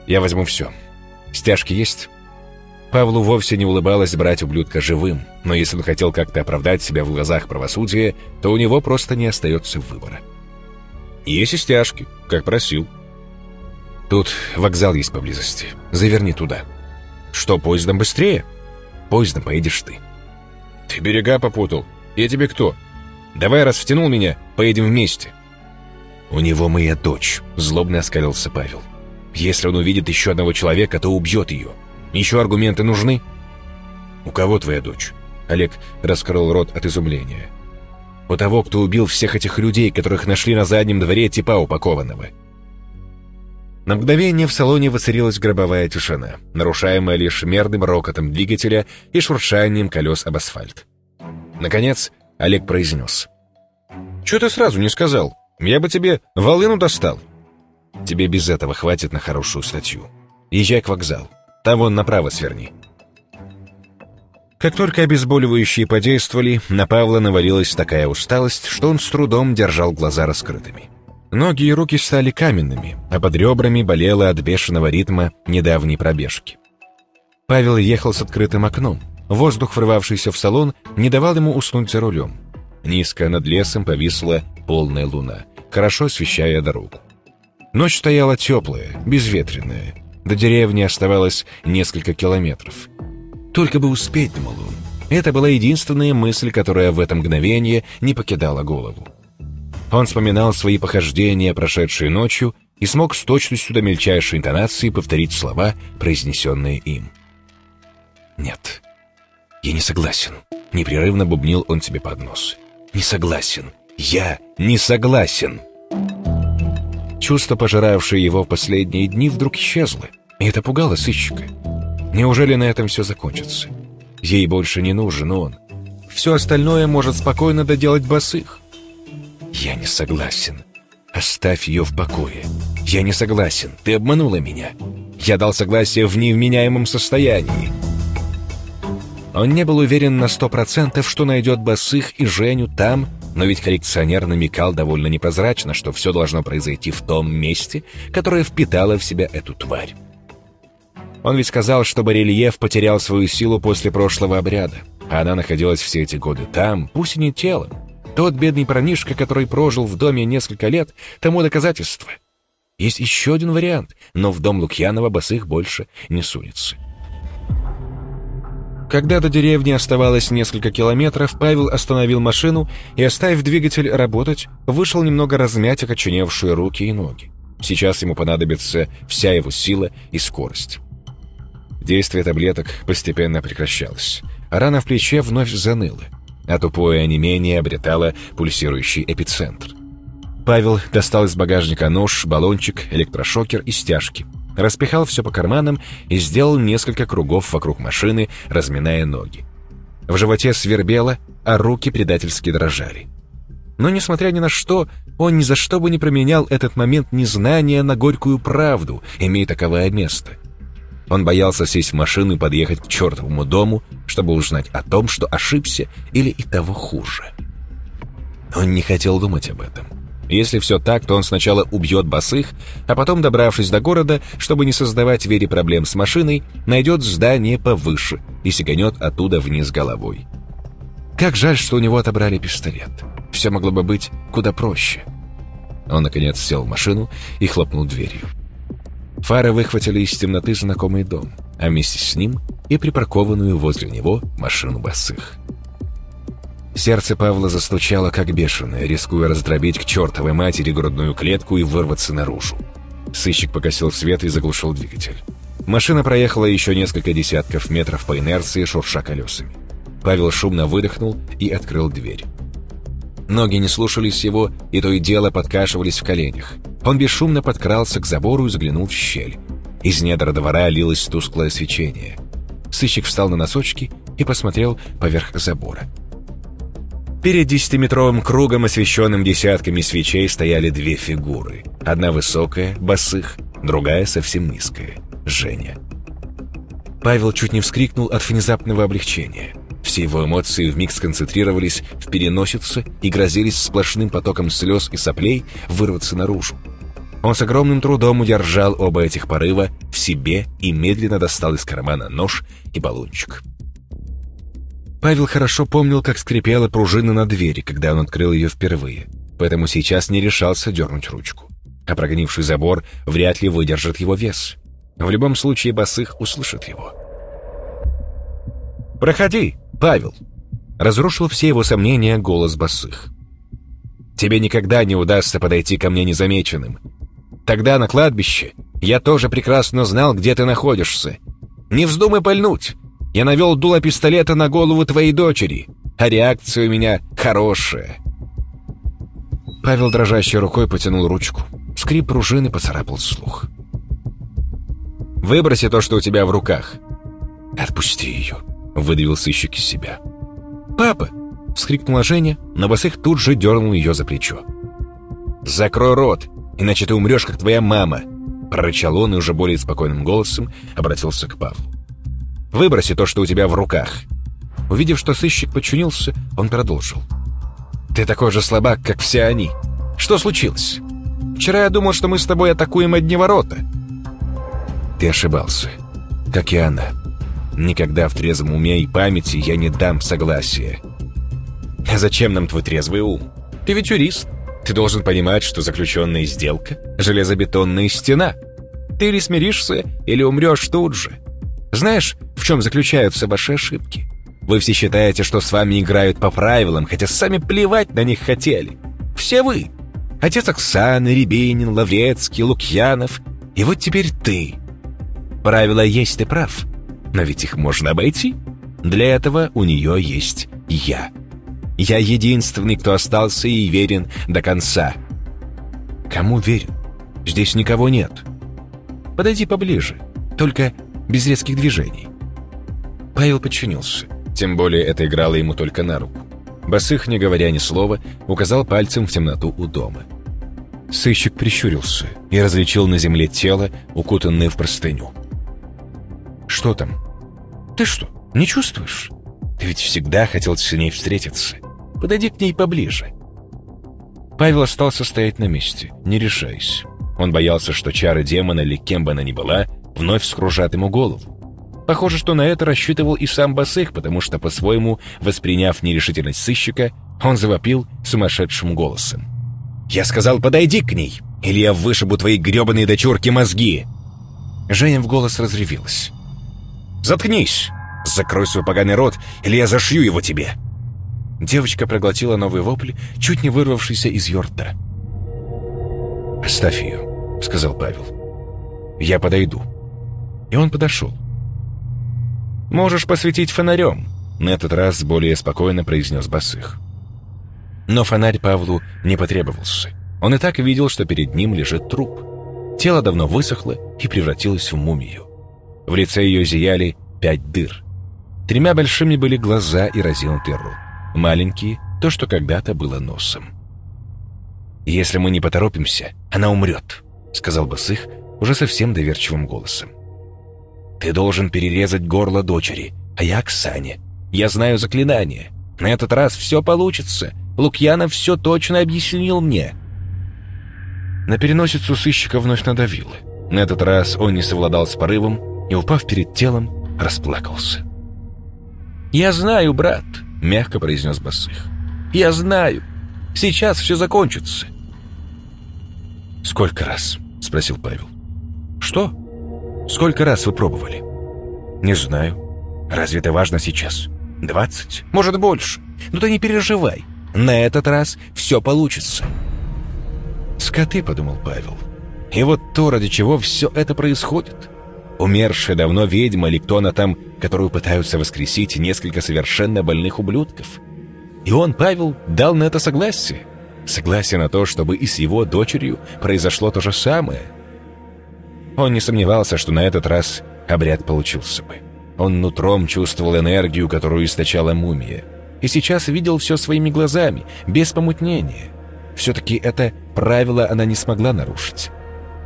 [SPEAKER 1] Я возьму все. Стяжки есть?» Павлу вовсе не улыбалось брать ублюдка живым, но если он хотел как-то оправдать себя в глазах правосудия, то у него просто не остается выбора. «Есть и стяжки, как просил». «Тут вокзал есть поблизости. Заверни туда». «Что, поездом быстрее?» «Поездом поедешь ты». «Ты берега попутал. Я тебе кто?» Давай, раз втянул меня, поедем вместе». «У него моя дочь», — злобно оскалился Павел. «Если он увидит еще одного человека, то убьет ее. Еще аргументы нужны?» «У кого твоя дочь?» Олег раскрыл рот от изумления. «У того, кто убил всех этих людей, которых нашли на заднем дворе типа упакованного». На мгновение в салоне воцарилась гробовая тишина, нарушаемая лишь мерным рокотом двигателя и шуршанием колес об асфальт. Наконец, Олег произнес. «Чего ты сразу не сказал? Я бы тебе волыну достал». «Тебе без этого хватит на хорошую статью. Езжай к вокзалу. Там вон направо сверни». Как только обезболивающие подействовали, на Павла навалилась такая усталость, что он с трудом держал глаза раскрытыми. Ноги и руки стали каменными, а под ребрами болело от бешеного ритма недавней пробежки. Павел ехал с открытым окном, Воздух, врывавшийся в салон, не давал ему уснуть за рулем. Низко над лесом повисла полная луна, хорошо освещая дорогу. Ночь стояла теплая, безветренная. До деревни оставалось несколько километров. Только бы успеть, думал он. Это была единственная мысль, которая в это мгновение не покидала голову. Он вспоминал свои похождения, прошедшие ночью, и смог с точностью до мельчайшей интонации повторить слова, произнесенные им. «Нет, «Я не согласен», — непрерывно бубнил он себе под нос. «Не согласен. Я не согласен». Чувство, пожиравшее его последние дни, вдруг исчезло, и это пугало сыщика. Неужели на этом все закончится? Ей больше не нужен он. Все остальное может спокойно доделать босых. «Я не согласен. Оставь ее в покое. Я не согласен. Ты обманула меня. Я дал согласие в невменяемом состоянии. Он не был уверен на сто процентов, что найдет Босых и Женю там, Но ведь коллекционер намекал довольно непрозрачно, что все должно произойти в том месте, которое впитало в себя эту тварь. Он ведь сказал, что барельеф потерял свою силу после прошлого обряда, а она находилась все эти годы там, пусть и не телом. Тот бедный парнишка, который прожил в доме несколько лет, тому доказательство. Есть еще один вариант, но в дом Лукьянова босых больше не сунется. Когда до деревни оставалось несколько километров, Павел остановил машину и, оставив двигатель работать, вышел немного размять окоченевшие руки и ноги. Сейчас ему понадобится вся его сила и скорость. Действие таблеток постепенно прекращалось. Рана в плече вновь заныла, а тупое онемение обретало пульсирующий эпицентр. Павел достал из багажника нож, баллончик, электрошокер и стяжки — распихал все по карманам и сделал несколько кругов вокруг машины, разминая ноги. В животе свербело, а руки предательски дрожали. Но, несмотря ни на что, он ни за что бы не променял этот момент незнания на горькую правду, имея таковое место. Он боялся сесть в машину и подъехать к чертовому дому, чтобы узнать о том, что ошибся или и того хуже. Он не хотел думать об этом. Если все так, то он сначала убьет босых, а потом, добравшись до города, чтобы не создавать Вере проблем с машиной, найдет здание повыше и сиганет оттуда вниз головой. Как жаль, что у него отобрали пистолет. Все могло бы быть куда проще. Он, наконец, сел в машину и хлопнул дверью. Фары выхватили из темноты знакомый дом, а вместе с ним и припаркованную возле него машину босых. Сердце Павла застучало как бешеное, рискуя раздробить к чертовой матери грудную клетку и вырваться наружу. Сыщик покосил свет и заглушил двигатель. Машина проехала еще несколько десятков метров по инерции, шурша колесами. Павел шумно выдохнул и открыл дверь. Ноги не слушались его, и то и дело подкашивались в коленях. Он бесшумно подкрался к забору и заглянул в щель. Из недр двора лилось тусклое свечение. Сыщик встал на носочки и посмотрел поверх забора. Перед десятиметровым кругом, освещенным десятками свечей, стояли две фигуры. Одна высокая, босых, другая совсем низкая, Женя. Павел чуть не вскрикнул от внезапного облегчения. Все его эмоции вмиг сконцентрировались в переносице и грозились сплошным потоком слез и соплей вырваться наружу. Он с огромным трудом удержал оба этих порыва в себе и медленно достал из кармана нож и баллончик. Павел хорошо помнил, как скрипела пружина на двери, когда он открыл ее впервые, поэтому сейчас не решался дернуть ручку. А прогнивший забор вряд ли выдержит его вес. В любом случае Басых услышит его. «Проходи, Павел!» Разрушил все его сомнения голос Басых. «Тебе никогда не удастся подойти ко мне незамеченным. Тогда на кладбище я тоже прекрасно знал, где ты находишься. Не вздумай пальнуть!» Я навел дуло пистолета на голову твоей дочери, а реакция у меня хорошая». Павел дрожащей рукой потянул ручку. Скрип пружины поцарапал слух. «Выброси то, что у тебя в руках». «Отпусти ее», — выдавил сыщик из себя. «Папа!» — вскрикнула Женя, но Босых тут же дернул ее за плечо. «Закрой рот, иначе ты умрешь, как твоя мама!» Прорычал он и уже более спокойным голосом обратился к Павлу. Выброси то, что у тебя в руках». Увидев, что сыщик подчинился, он продолжил. «Ты такой же слабак, как все они. Что случилось? Вчера я думал, что мы с тобой атакуем одни ворота». «Ты ошибался, как и она. Никогда в трезвом уме и памяти я не дам согласия». «А зачем нам твой трезвый ум? Ты ведь юрист. Ты должен понимать, что заключенная сделка — железобетонная стена. Ты или смиришься, или умрешь тут же. Знаешь, в чем заключаются ваши ошибки? Вы все считаете, что с вами играют по правилам, хотя сами плевать на них хотели. Все вы. Отец Оксаны, Рябинин, Лаврецкий, Лукьянов. И вот теперь ты. Правила есть, ты прав. Но ведь их можно обойти. Для этого у нее есть я. Я единственный, кто остался и верен до конца. Кому верен? Здесь никого нет. Подойди поближе. Только без резких движений. Павел подчинился. Тем более это играло ему только на руку. Басых, не говоря ни слова, указал пальцем в темноту у дома. Сыщик прищурился и различил на земле тело, укутанное в простыню. «Что там? Ты что, не чувствуешь? Ты ведь всегда хотел с ней встретиться. Подойди к ней поближе. Павел остался стоять на месте, не решаясь. Он боялся, что чары демона или кем бы она ни была, вновь скружат ему голову. Похоже, что на это рассчитывал и сам Басых, потому что, по-своему, восприняв нерешительность сыщика, он завопил сумасшедшим голосом. «Я сказал, подойди к ней, или я вышибу твои гребаные дочурки мозги!» Женя в голос разревелась. «Заткнись! Закрой свой поганый рот, или я зашью его тебе!» Девочка проглотила новый вопль, чуть не вырвавшийся из ее рта. «Оставь ее», — сказал Павел. «Я подойду». И он подошел. «Можешь посветить фонарем», — на этот раз более спокойно произнес Басых. Но фонарь Павлу не потребовался. Он и так видел, что перед ним лежит труп. Тело давно высохло и превратилось в мумию. В лице ее зияли пять дыр. Тремя большими были глаза и разинутый рот. Маленькие — то, что когда-то было носом. «Если мы не поторопимся, она умрет», — сказал Басых уже совсем доверчивым голосом. «Ты должен перерезать горло дочери, а я Оксане. Я знаю заклинание. На этот раз все получится. Лукьянов все точно объяснил мне». На переносицу сыщика вновь надавило. На этот раз он не совладал с порывом и, упав перед телом, расплакался. «Я знаю, брат», — мягко произнес Басых. «Я знаю. Сейчас все закончится». «Сколько раз?» — спросил Павел. «Что? Сколько раз вы пробовали?» «Не знаю. Разве это важно сейчас? Двадцать? Может, больше? Ну ты не переживай. На этот раз все получится». «Скоты», — подумал Павел. «И вот то, ради чего все это происходит. Умершая давно ведьма или кто она там, которую пытаются воскресить несколько совершенно больных ублюдков. И он, Павел, дал на это согласие. Согласие на то, чтобы и с его дочерью произошло то же самое. Он не сомневался, что на этот раз обряд получился бы. Он нутром чувствовал энергию, которую источала мумия. И сейчас видел все своими глазами, без помутнения. Все-таки это правило она не смогла нарушить.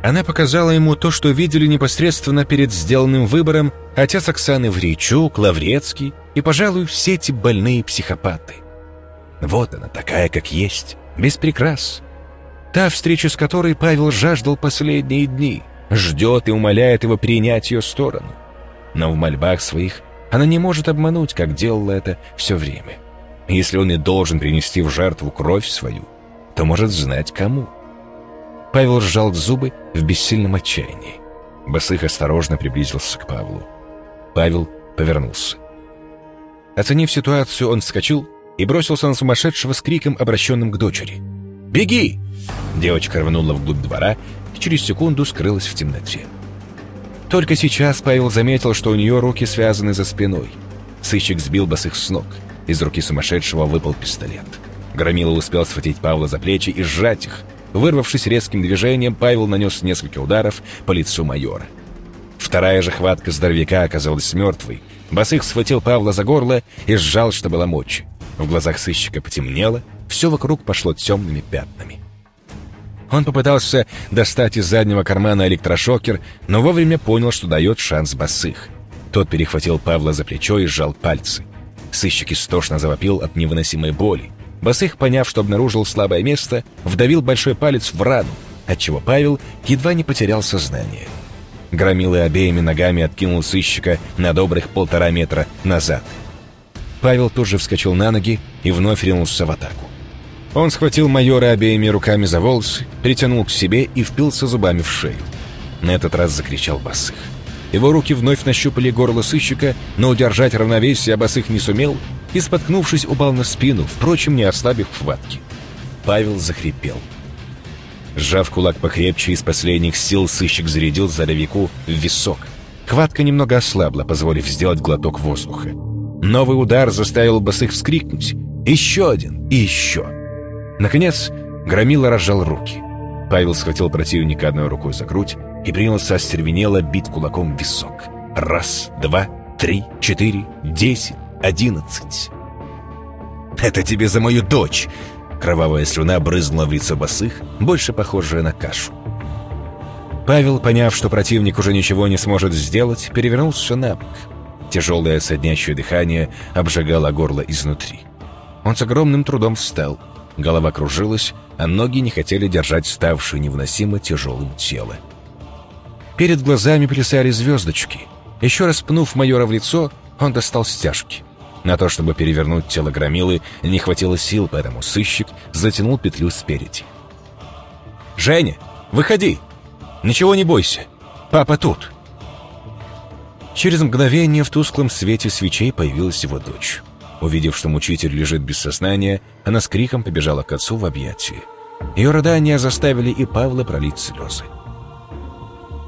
[SPEAKER 1] Она показала ему то, что видели непосредственно перед сделанным выбором отец Оксаны Вричук, Лаврецкий и, пожалуй, все эти больные психопаты. Вот она такая, как есть, без прикрас. Та встреча, с которой Павел жаждал последние дни, ждет и умоляет его принять ее сторону. Но в мольбах своих она не может обмануть, как делала это все время. Если он и должен принести в жертву кровь свою, то может знать кому. Павел сжал зубы в бессильном отчаянии. Басых осторожно приблизился к Павлу. Павел повернулся. Оценив ситуацию, он вскочил и бросился на сумасшедшего с криком, обращенным к дочери. «Беги!» Девочка рванула вглубь двора через секунду скрылась в темноте. Только сейчас Павел заметил, что у нее руки связаны за спиной. Сыщик сбил босых с ног. Из руки сумасшедшего выпал пистолет. Громила успел схватить Павла за плечи и сжать их. Вырвавшись резким движением, Павел нанес несколько ударов по лицу майора. Вторая же хватка здоровяка оказалась мертвой. Босых схватил Павла за горло и сжал, что было мочи. В глазах сыщика потемнело, все вокруг пошло темными пятнами. Он попытался достать из заднего кармана электрошокер, но вовремя понял, что дает шанс Босых. Тот перехватил Павла за плечо и сжал пальцы. Сыщик истошно завопил от невыносимой боли. Басых, поняв, что обнаружил слабое место, вдавил большой палец в рану, отчего Павел едва не потерял сознание. Громилы обеими ногами откинул сыщика на добрых полтора метра назад. Павел тоже вскочил на ноги и вновь ринулся в атаку. Он схватил майора обеими руками за волосы, притянул к себе и впился зубами в шею. На этот раз закричал Басых. Его руки вновь нащупали горло сыщика, но удержать равновесие Басых не сумел и, споткнувшись, упал на спину, впрочем, не ослабив хватки. Павел захрипел. Сжав кулак покрепче, из последних сил сыщик зарядил здоровяку в висок. Хватка немного ослабла, позволив сделать глоток воздуха. Новый удар заставил босых вскрикнуть. Еще один и еще. Наконец, Громила разжал руки. Павел схватил противника одной рукой за грудь и принялся остервенело бить кулаком в висок. Раз, два, три, четыре, десять одиннадцать. «Это тебе за мою дочь!» Кровавая слюна брызнула в лицо босых, больше похожая на кашу. Павел, поняв, что противник уже ничего не сможет сделать, перевернулся на бок. Тяжелое соднящее дыхание обжигало горло изнутри. Он с огромным трудом встал. Голова кружилась, а ноги не хотели держать ставшее невыносимо тяжелым тело. Перед глазами плясали звездочки. Еще раз пнув майора в лицо, он достал стяжки. На то, чтобы перевернуть тело громилы, не хватило сил, поэтому сыщик затянул петлю спереди. «Женя, выходи! Ничего не бойся! Папа тут!» Через мгновение в тусклом свете свечей появилась его дочь. Увидев, что мучитель лежит без сознания, она с криком побежала к отцу в объятия. Ее рыдания заставили и Павла пролить слезы.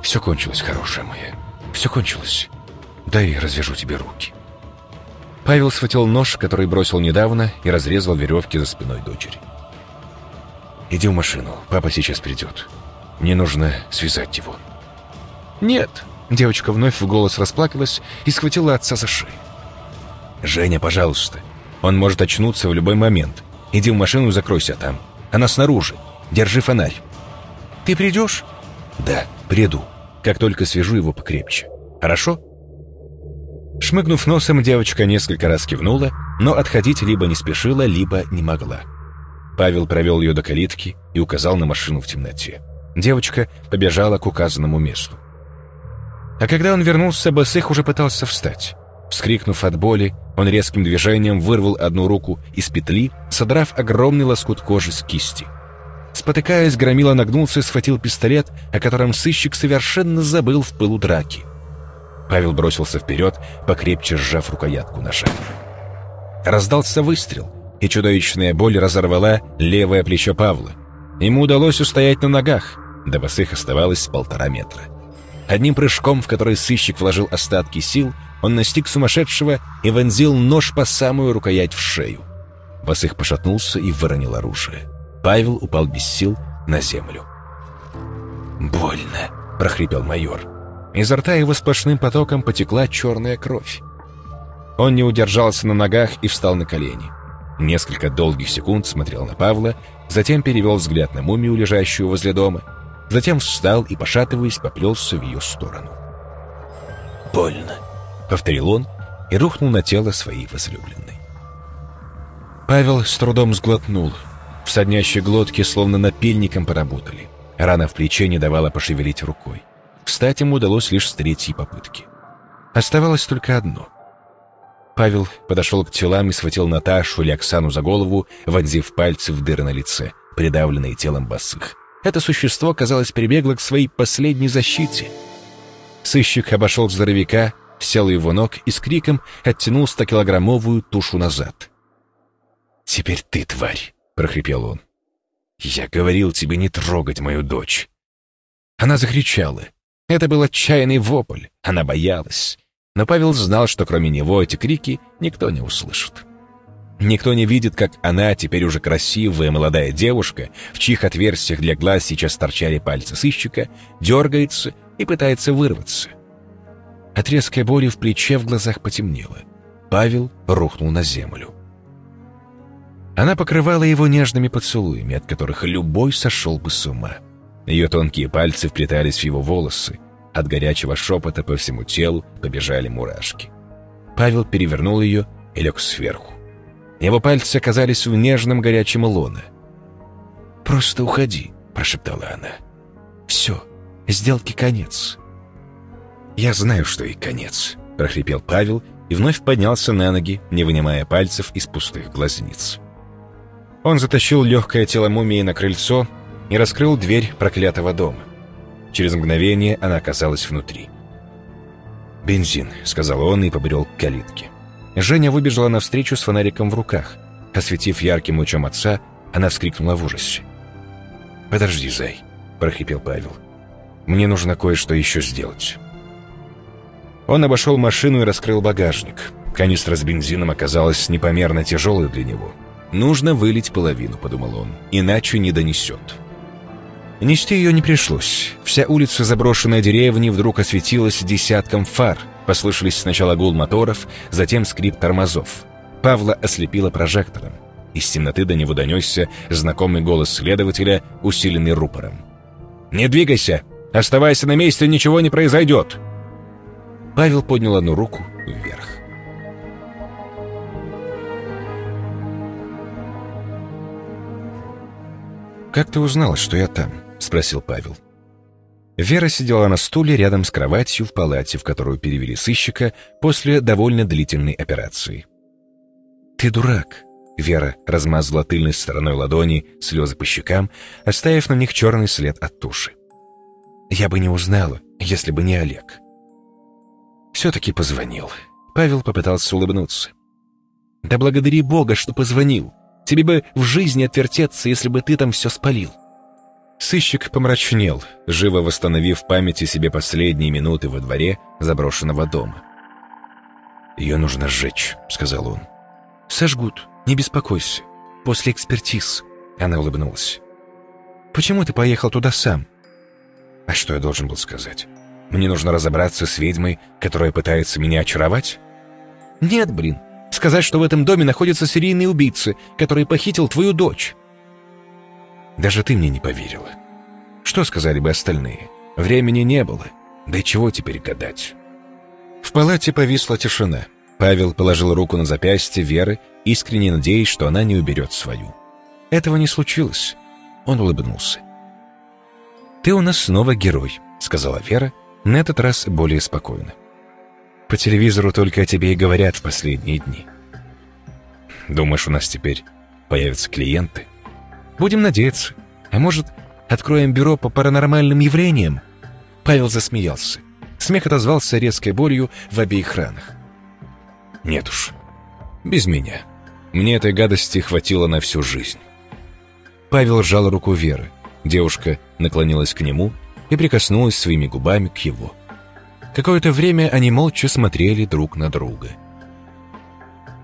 [SPEAKER 1] «Все кончилось, хорошая моя. Все кончилось. Дай развяжу тебе руки». Павел схватил нож, который бросил недавно, и разрезал веревки за спиной дочери. «Иди в машину, папа сейчас придет. Мне нужно связать его». «Нет», — девочка вновь в голос расплакалась и схватила отца за шею. «Женя, пожалуйста. Он может очнуться в любой момент. Иди в машину и закройся там. Она снаружи. Держи фонарь». «Ты придешь?» «Да, приду. Как только свяжу его покрепче. Хорошо?» Шмыгнув носом, девочка несколько раз кивнула, но отходить либо не спешила, либо не могла. Павел провел ее до калитки и указал на машину в темноте. Девочка побежала к указанному месту. А когда он вернулся, Басых уже пытался встать. Вскрикнув от боли, он резким движением вырвал одну руку из петли, содрав огромный лоскут кожи с кисти. Спотыкаясь, Громила нагнулся и схватил пистолет, о котором сыщик совершенно забыл в пылу драки. Павел бросился вперед, покрепче сжав рукоятку ножа. Раздался выстрел, и чудовищная боль разорвала левое плечо Павла. Ему удалось устоять на ногах, до босых оставалось полтора метра. Одним прыжком, в который сыщик вложил остатки сил, он настиг сумасшедшего и вонзил нож по самую рукоять в шею. Босых пошатнулся и выронил оружие. Павел упал без сил на землю. «Больно», — прохрипел майор. Изо рта его сплошным потоком потекла черная кровь. Он не удержался на ногах и встал на колени. Несколько долгих секунд смотрел на Павла, затем перевел взгляд на мумию, лежащую возле дома, затем встал и, пошатываясь, поплелся в ее сторону. «Больно», — повторил он и рухнул на тело своей возлюбленной. Павел с трудом сглотнул. В соднящей глотке словно напильником поработали. Рана в плече не давала пошевелить рукой. Встать ему удалось лишь с третьей попытки. Оставалось только одно. Павел подошел к телам и схватил Наташу или Оксану за голову, вонзив пальцы в дыры на лице, придавленные телом босых. Это существо, казалось, прибегло к своей последней защите. Сыщик обошел здоровяка, сел у его ног и с криком оттянул стокилограммовую тушу назад. «Теперь ты, тварь!» — прохрипел он. «Я говорил тебе не трогать мою дочь!» Она закричала. Это был отчаянный вопль, она боялась. Но Павел знал, что кроме него эти крики никто не услышит. Никто не видит, как она, теперь уже красивая молодая девушка, в чьих отверстиях для глаз сейчас торчали пальцы сыщика, дергается и пытается вырваться. От резкой боли в плече в глазах потемнело. Павел рухнул на землю. Она покрывала его нежными поцелуями, от которых любой сошел бы с ума. Ее тонкие пальцы вплетались в его волосы. От горячего шепота по всему телу побежали мурашки. Павел перевернул ее и лег сверху. Его пальцы оказались в нежном горячем лоне. «Просто уходи», — прошептала она. «Все, сделки конец». «Я знаю, что и конец», — прохрипел Павел и вновь поднялся на ноги, не вынимая пальцев из пустых глазниц. Он затащил легкое тело мумии на крыльцо и раскрыл дверь проклятого дома. Через мгновение она оказалась внутри. «Бензин», — сказал он и побрел к калитке. Женя выбежала навстречу с фонариком в руках. Осветив ярким лучом отца, она вскрикнула в ужасе. «Подожди, Зай», — прохрипел Павел. «Мне нужно кое-что еще сделать». Он обошел машину и раскрыл багажник. Канистра с бензином оказалась непомерно тяжелой для него. «Нужно вылить половину», — подумал он, — «иначе не донесет». Нести ее не пришлось. Вся улица заброшенной деревни вдруг осветилась десятком фар. Послышались сначала гул моторов, затем скрип тормозов. Павла ослепило прожектором. Из темноты до него донесся знакомый голос следователя, усиленный рупором. «Не двигайся! Оставайся на месте, ничего не произойдет!» Павел поднял одну руку вверх. «Как ты узнала, что я там?» — спросил Павел. Вера сидела на стуле рядом с кроватью в палате, в которую перевели сыщика после довольно длительной операции. «Ты дурак!» — Вера размазала тыльной стороной ладони слезы по щекам, оставив на них черный след от туши. «Я бы не узнала, если бы не Олег». Все-таки позвонил. Павел попытался улыбнуться. «Да благодари Бога, что позвонил. Тебе бы в жизни отвертеться, если бы ты там все спалил». Сыщик помрачнел, живо восстановив в памяти себе последние минуты во дворе заброшенного дома. «Ее нужно сжечь», — сказал он. «Сожгут, не беспокойся. После экспертиз». Она улыбнулась. «Почему ты поехал туда сам?» «А что я должен был сказать? Мне нужно разобраться с ведьмой, которая пытается меня очаровать?» «Нет, блин. Сказать, что в этом доме находятся серийные убийцы, который похитил твою дочь». Даже ты мне не поверила. Что сказали бы остальные? Времени не было. Да и чего теперь гадать? В палате повисла тишина. Павел положил руку на запястье Веры, искренне надеясь, что она не уберет свою. Этого не случилось. Он улыбнулся. «Ты у нас снова герой», — сказала Вера, на этот раз более спокойно. «По телевизору только о тебе и говорят в последние дни». «Думаешь, у нас теперь появятся клиенты?» Будем надеяться. А может, откроем бюро по паранормальным явлениям?» Павел засмеялся. Смех отозвался резкой болью в обеих ранах. «Нет уж, без меня. Мне этой гадости хватило на всю жизнь». Павел сжал руку Веры. Девушка наклонилась к нему и прикоснулась своими губами к его. Какое-то время они молча смотрели друг на друга.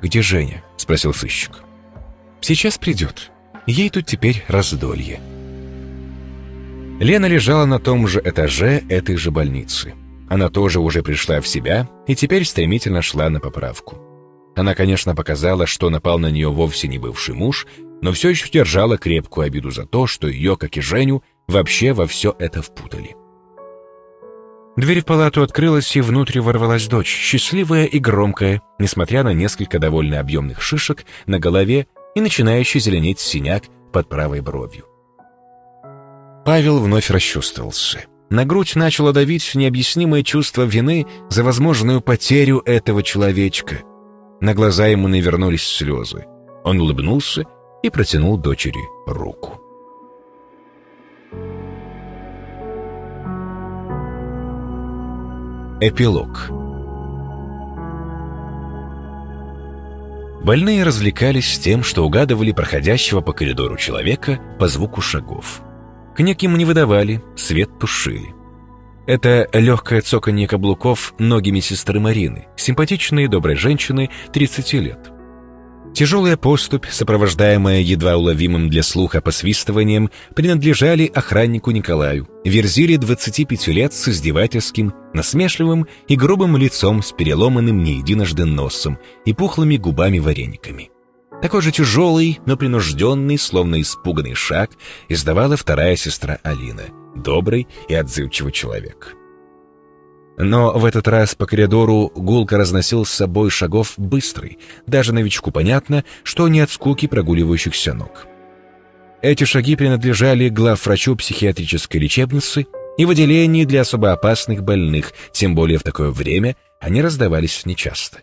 [SPEAKER 1] «Где Женя?» — спросил сыщик. «Сейчас придет», Ей тут теперь раздолье. Лена лежала на том же этаже этой же больницы. Она тоже уже пришла в себя и теперь стремительно шла на поправку. Она, конечно, показала, что напал на нее вовсе не бывший муж, но все еще держала крепкую обиду за то, что ее, как и Женю, вообще во все это впутали. Дверь в палату открылась, и внутрь ворвалась дочь, счастливая и громкая, несмотря на несколько довольно объемных шишек на голове и начинающий зеленеть синяк под правой бровью. Павел вновь расчувствовался. На грудь начало давить необъяснимое чувство вины за возможную потерю этого человечка. На глаза ему навернулись слезы. Он улыбнулся и протянул дочери руку. Эпилог Больные развлекались тем, что угадывали проходящего по коридору человека по звуку шагов. Книг ему не выдавали, свет тушили. Это легкое цоканье каблуков ноги медсестры Марины, симпатичной и доброй женщины 30 лет. Тяжелая поступь, сопровождаемая едва уловимым для слуха посвистыванием, принадлежали охраннику Николаю, верзиле 25 лет с издевательским, насмешливым и грубым лицом с переломанным не единожды носом и пухлыми губами-варениками. Такой же тяжелый, но принужденный, словно испуганный шаг издавала вторая сестра Алина, добрый и отзывчивый человек. Но в этот раз по коридору гулко разносил с собой шагов быстрый. Даже новичку понятно, что не от скуки прогуливающихся ног. Эти шаги принадлежали главврачу психиатрической лечебницы и в отделении для особо опасных больных, тем более в такое время они раздавались нечасто.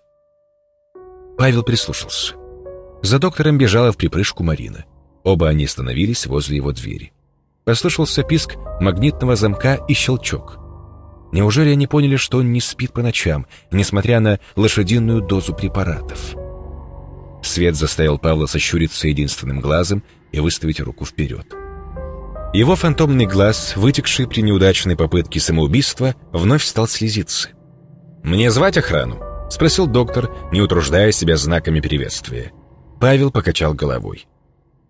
[SPEAKER 1] Павел прислушался. За доктором бежала в припрыжку Марина. Оба они остановились возле его двери. Послышался писк магнитного замка и щелчок — Неужели они поняли, что он не спит по ночам, несмотря на лошадиную дозу препаратов? Свет заставил Павла сощуриться единственным глазом и выставить руку вперед. Его фантомный глаз, вытекший при неудачной попытке самоубийства, вновь стал слезиться. «Мне звать охрану?» — спросил доктор, не утруждая себя знаками приветствия. Павел покачал головой.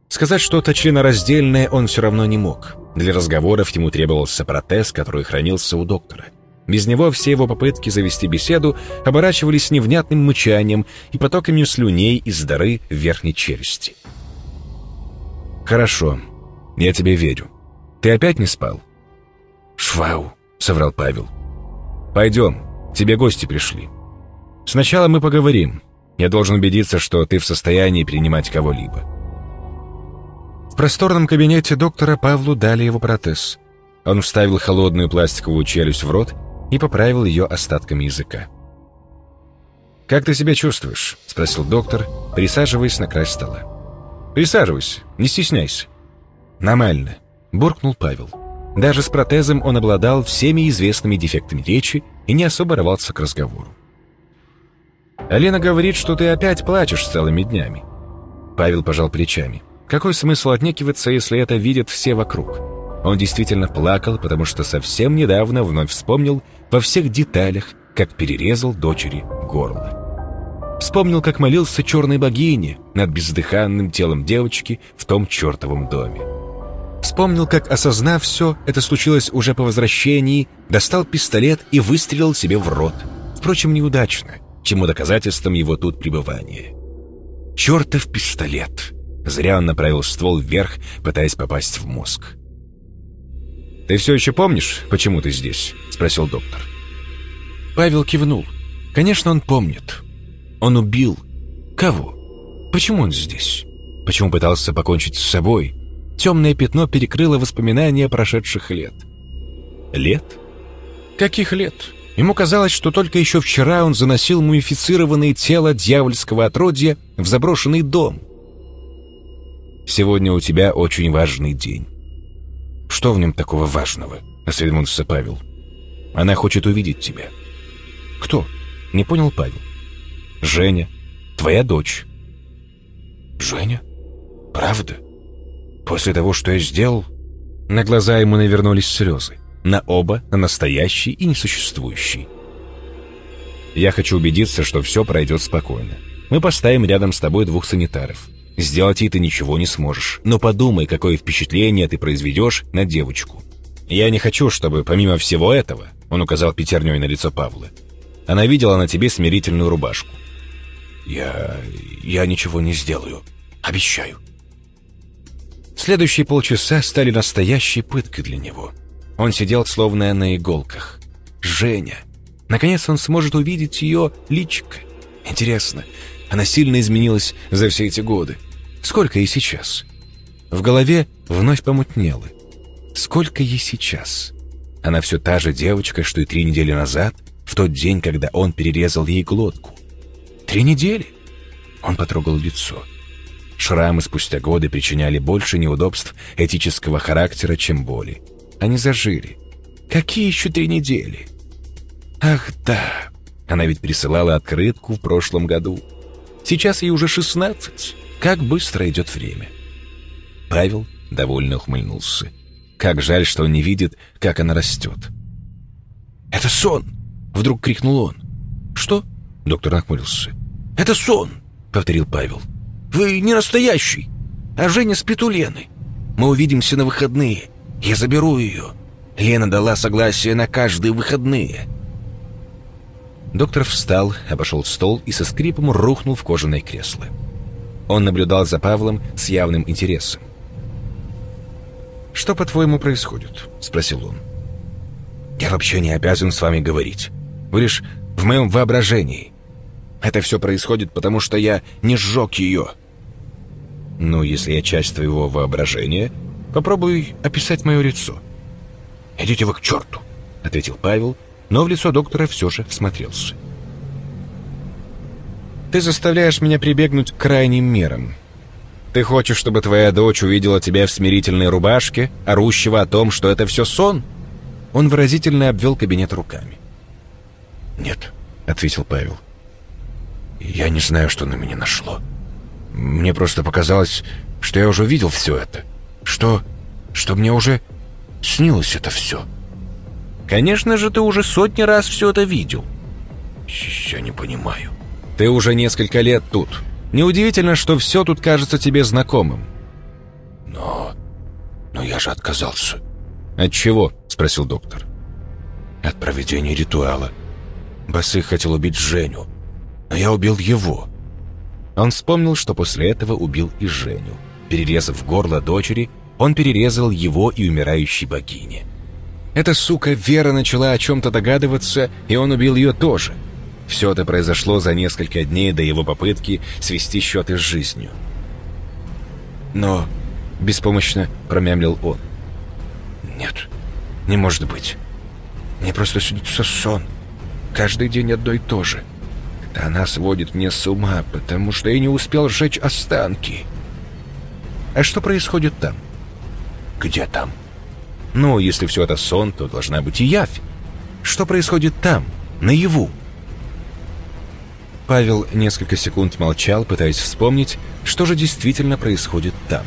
[SPEAKER 1] Сказать что-то членораздельное он все равно не мог. Для разговоров ему требовался протез, который хранился у доктора. Без него все его попытки завести беседу оборачивались невнятным мычанием и потоками слюней из дыры верхней челюсти. «Хорошо, я тебе верю. Ты опять не спал?» «Швау», — соврал Павел. «Пойдем, тебе гости пришли. Сначала мы поговорим. Я должен убедиться, что ты в состоянии принимать кого-либо». В просторном кабинете доктора Павлу дали его протез. Он вставил холодную пластиковую челюсть в рот и поправил ее остатками языка. «Как ты себя чувствуешь?» — спросил доктор, присаживаясь на край стола. «Присаживайся, не стесняйся». «Нормально», — буркнул Павел. Даже с протезом он обладал всеми известными дефектами речи и не особо рвался к разговору. «Алена говорит, что ты опять плачешь целыми днями». Павел пожал плечами. «Какой смысл отнекиваться, если это видят все вокруг?» Он действительно плакал, потому что совсем недавно вновь вспомнил во всех деталях, как перерезал дочери горло. Вспомнил, как молился черной богине над бездыханным телом девочки в том чертовом доме. Вспомнил, как, осознав все, это случилось уже по возвращении, достал пистолет и выстрелил себе в рот. Впрочем, неудачно, чему доказательством его тут пребывания. Чертов пистолет! Зря он направил ствол вверх, пытаясь попасть в мозг. «Ты все еще помнишь, почему ты здесь?» — спросил доктор. Павел кивнул. Конечно, он помнит. Он убил. Кого? Почему он здесь? Почему пытался покончить с собой? Темное пятно перекрыло воспоминания прошедших лет. Лет? Каких лет? Ему казалось, что только еще вчера он заносил мумифицированное тело дьявольского отродья в заброшенный дом. «Сегодня у тебя очень важный день». «Что в нем такого важного?» — осведомился Павел. «Она хочет увидеть тебя». «Кто?» — не понял Павел. «Женя, твоя дочь». «Женя? Правда? После того, что я сделал?» На глаза ему навернулись слезы. На оба, на настоящий и несуществующий. «Я хочу убедиться, что все пройдет спокойно. Мы поставим рядом с тобой двух санитаров. Сделать ей ты ничего не сможешь. Но подумай, какое впечатление ты произведешь на девочку. Я не хочу, чтобы помимо всего этого, он указал пятерней на лицо Павла, она видела на тебе смирительную рубашку. Я... я ничего не сделаю. Обещаю. Следующие полчаса стали настоящей пыткой для него. Он сидел словно на иголках. Женя. Наконец он сможет увидеть ее личико. Интересно, она сильно изменилась за все эти годы. Сколько ей сейчас? В голове вновь помутнело. Сколько ей сейчас? Она все та же девочка, что и три недели назад, в тот день, когда он перерезал ей глотку. Три недели? Он потрогал лицо. Шрамы спустя годы причиняли больше неудобств этического характера, чем боли. Они зажили. Какие еще три недели? Ах, да. Она ведь присылала открытку в прошлом году. Сейчас ей уже шестнадцать. Как быстро идет время. Павел довольно ухмыльнулся. Как жаль, что он не видит, как она растет. «Это сон!» — вдруг крикнул он. «Что?» — доктор нахмурился. «Это сон!» — повторил Павел. «Вы не настоящий, а Женя спит у Лены. Мы увидимся на выходные. Я заберу ее. Лена дала согласие на каждые выходные». Доктор встал, обошел стол и со скрипом рухнул в кожаное кресло. Он наблюдал за Павлом с явным интересом. «Что, по-твоему, происходит?» — спросил он. «Я вообще не обязан с вами говорить. Вы лишь в моем воображении. Это все происходит, потому что я не сжег ее». «Ну, если я часть твоего воображения, попробуй описать мое лицо». «Идите вы к черту», — ответил Павел, но в лицо доктора все же всмотрелся. Ты заставляешь меня прибегнуть к крайним мерам. Ты хочешь, чтобы твоя дочь увидела тебя в смирительной рубашке, орущего о том, что это все сон?» Он выразительно обвел кабинет руками. «Нет», — ответил Павел. «Я не знаю, что на меня нашло. Мне просто показалось, что я уже видел все это. Что... что мне уже снилось это все». «Конечно же, ты уже сотни раз все это видел». «Я не понимаю». Ты уже несколько лет тут. Неудивительно, что все тут кажется тебе знакомым. Но... но я же отказался. От чего? Спросил доктор. От проведения ритуала. Басых хотел убить Женю, но я убил его. Он вспомнил, что после этого убил и Женю. Перерезав горло дочери, он перерезал его и умирающей богине. Эта сука Вера начала о чем-то догадываться, и он убил ее тоже — все это произошло за несколько дней до его попытки свести счеты с жизнью. Но — беспомощно промямлил он.
[SPEAKER 4] «Нет, не может быть. Мне просто снится сон. Каждый день одно и то же. Она сводит мне с ума, потому что я не успел сжечь останки».
[SPEAKER 1] «А что происходит там?»
[SPEAKER 4] «Где там?»
[SPEAKER 1] «Ну, если все это сон, то должна быть и явь. Что происходит там, наяву?» Павел несколько секунд молчал, пытаясь вспомнить, что же действительно происходит там.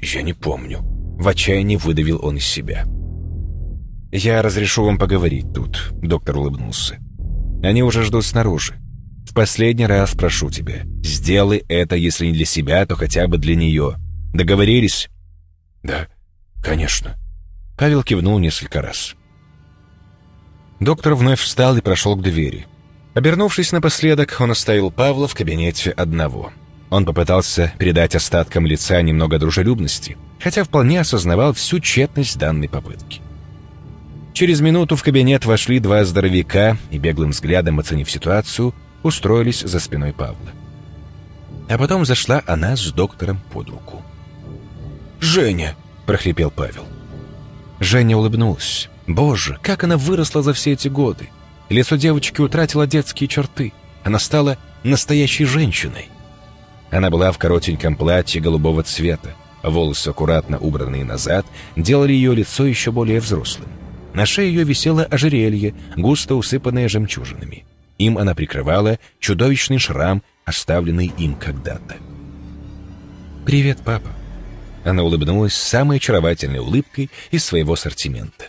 [SPEAKER 4] «Я не помню», —
[SPEAKER 1] в отчаянии выдавил он из себя. «Я разрешу вам поговорить тут», — доктор улыбнулся. «Они уже ждут снаружи. В последний раз прошу тебя, сделай это, если не для себя, то хотя бы для нее. Договорились?»
[SPEAKER 4] «Да, конечно».
[SPEAKER 1] Павел кивнул несколько раз. Доктор вновь встал и прошел к двери. Обернувшись напоследок, он оставил Павла в кабинете одного. Он попытался передать остаткам лица немного дружелюбности, хотя вполне осознавал всю тщетность данной попытки. Через минуту в кабинет вошли два здоровяка и, беглым взглядом оценив ситуацию, устроились за спиной Павла. А потом зашла она с доктором под руку.
[SPEAKER 4] «Женя!»
[SPEAKER 1] — прохрипел Павел. Женя улыбнулась. Боже, как она выросла за все эти годы! Лицо девочки утратило детские черты. Она стала настоящей женщиной. Она была в коротеньком платье голубого цвета. Волосы, аккуратно убранные назад, делали ее лицо еще более взрослым. На шее ее висело ожерелье, густо усыпанное жемчужинами. Им она прикрывала чудовищный шрам, оставленный им когда-то. «Привет, папа!» Она улыбнулась самой очаровательной улыбкой из своего ассортимента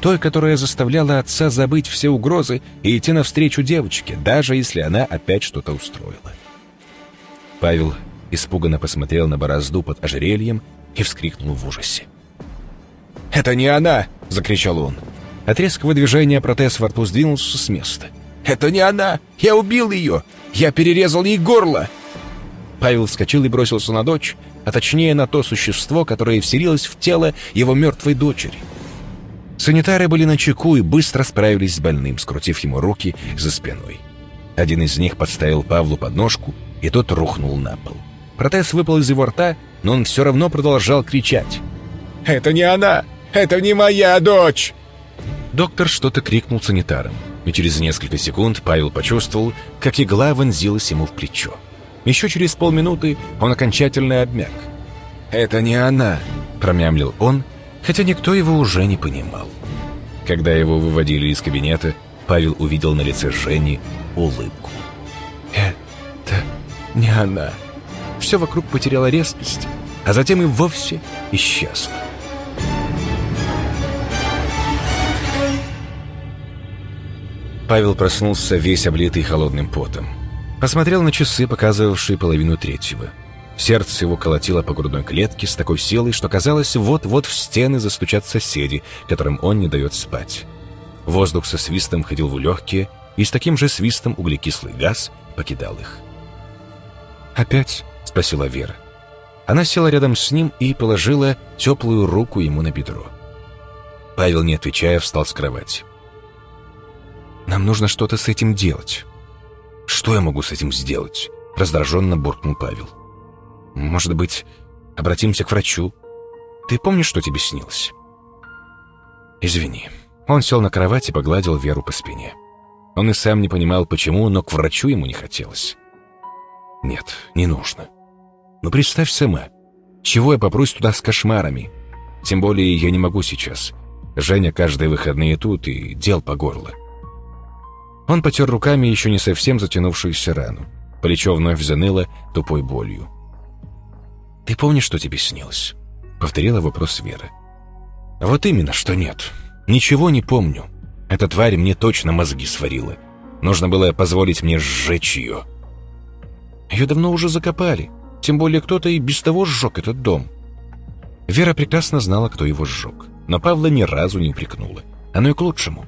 [SPEAKER 1] той, которая заставляла отца забыть все угрозы и идти навстречу девочке, даже если она опять что-то устроила. Павел испуганно посмотрел на борозду под ожерельем и вскрикнул в ужасе.
[SPEAKER 4] «Это не она!» — закричал он.
[SPEAKER 1] От резкого движения протез во рту сдвинулся с места.
[SPEAKER 4] «Это не она! Я убил ее! Я перерезал ей горло!»
[SPEAKER 1] Павел вскочил и бросился на дочь, а точнее на то существо, которое вселилось в тело его мертвой дочери — Санитары были на чеку и быстро справились с больным, скрутив ему руки за спиной. Один из них подставил Павлу подножку, и тот рухнул на пол. Протез выпал из его рта, но он все равно продолжал кричать.
[SPEAKER 4] «Это не она! Это не моя дочь!»
[SPEAKER 1] Доктор что-то крикнул санитарам, и через несколько секунд Павел почувствовал, как игла вонзилась ему в плечо. Еще через полминуты он окончательно обмяк.
[SPEAKER 4] «Это не она!»
[SPEAKER 1] – промямлил он – хотя никто его уже не понимал. Когда его выводили из кабинета, Павел увидел на лице Жени улыбку.
[SPEAKER 4] «Это не она».
[SPEAKER 1] Все вокруг потеряло резкость, а затем и вовсе исчезло. Павел проснулся весь облитый холодным потом. Посмотрел на часы, показывавшие половину третьего. Сердце его колотило по грудной клетке с такой силой, что казалось, вот-вот в стены застучат соседи, которым он не дает спать. Воздух со свистом ходил в легкие, и с таким же свистом углекислый газ покидал их. «Опять?» — спросила Вера. Она села рядом с ним и положила теплую руку ему на бедро. Павел, не отвечая, встал с кровати. «Нам нужно что-то с этим делать». «Что я могу с этим сделать?» — раздраженно буркнул Павел. Может быть, обратимся к врачу? Ты помнишь, что тебе снилось?» «Извини». Он сел на кровать и погладил Веру по спине. Он и сам не понимал, почему, но к врачу ему не хотелось. «Нет, не нужно. Но представь сама, чего я попрусь туда с кошмарами? Тем более я не могу сейчас. Женя каждые выходные тут и дел по горло». Он потер руками еще не совсем затянувшуюся рану. Плечо вновь заныло тупой болью. «Ты помнишь, что тебе снилось?» — повторила вопрос Вера. «Вот именно, что нет. Ничего не помню. Эта тварь мне точно мозги сварила. Нужно было позволить мне сжечь ее». «Ее давно уже закопали. Тем более кто-то и без того сжег этот дом». Вера прекрасно знала, кто его сжег, но Павла ни разу не упрекнула. Оно и к лучшему.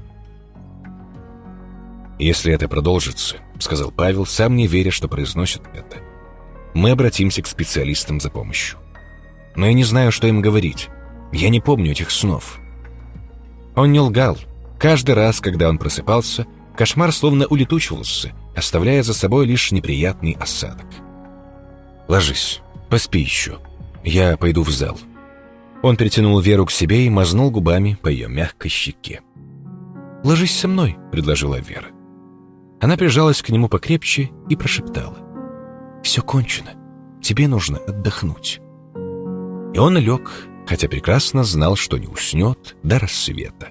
[SPEAKER 1] «Если это продолжится», — сказал Павел, сам не веря, что произносит это, мы обратимся к специалистам за помощью. Но я не знаю, что им говорить. Я не помню этих снов. Он не лгал. Каждый раз, когда он просыпался, кошмар словно улетучивался, оставляя за собой лишь неприятный осадок. «Ложись, поспи еще. Я пойду в зал». Он притянул Веру к себе и мазнул губами по ее мягкой щеке. «Ложись со мной», — предложила Вера. Она прижалась к нему покрепче и прошептала. «Все кончено. Тебе нужно отдохнуть». И он лег, хотя прекрасно знал, что не уснет до рассвета.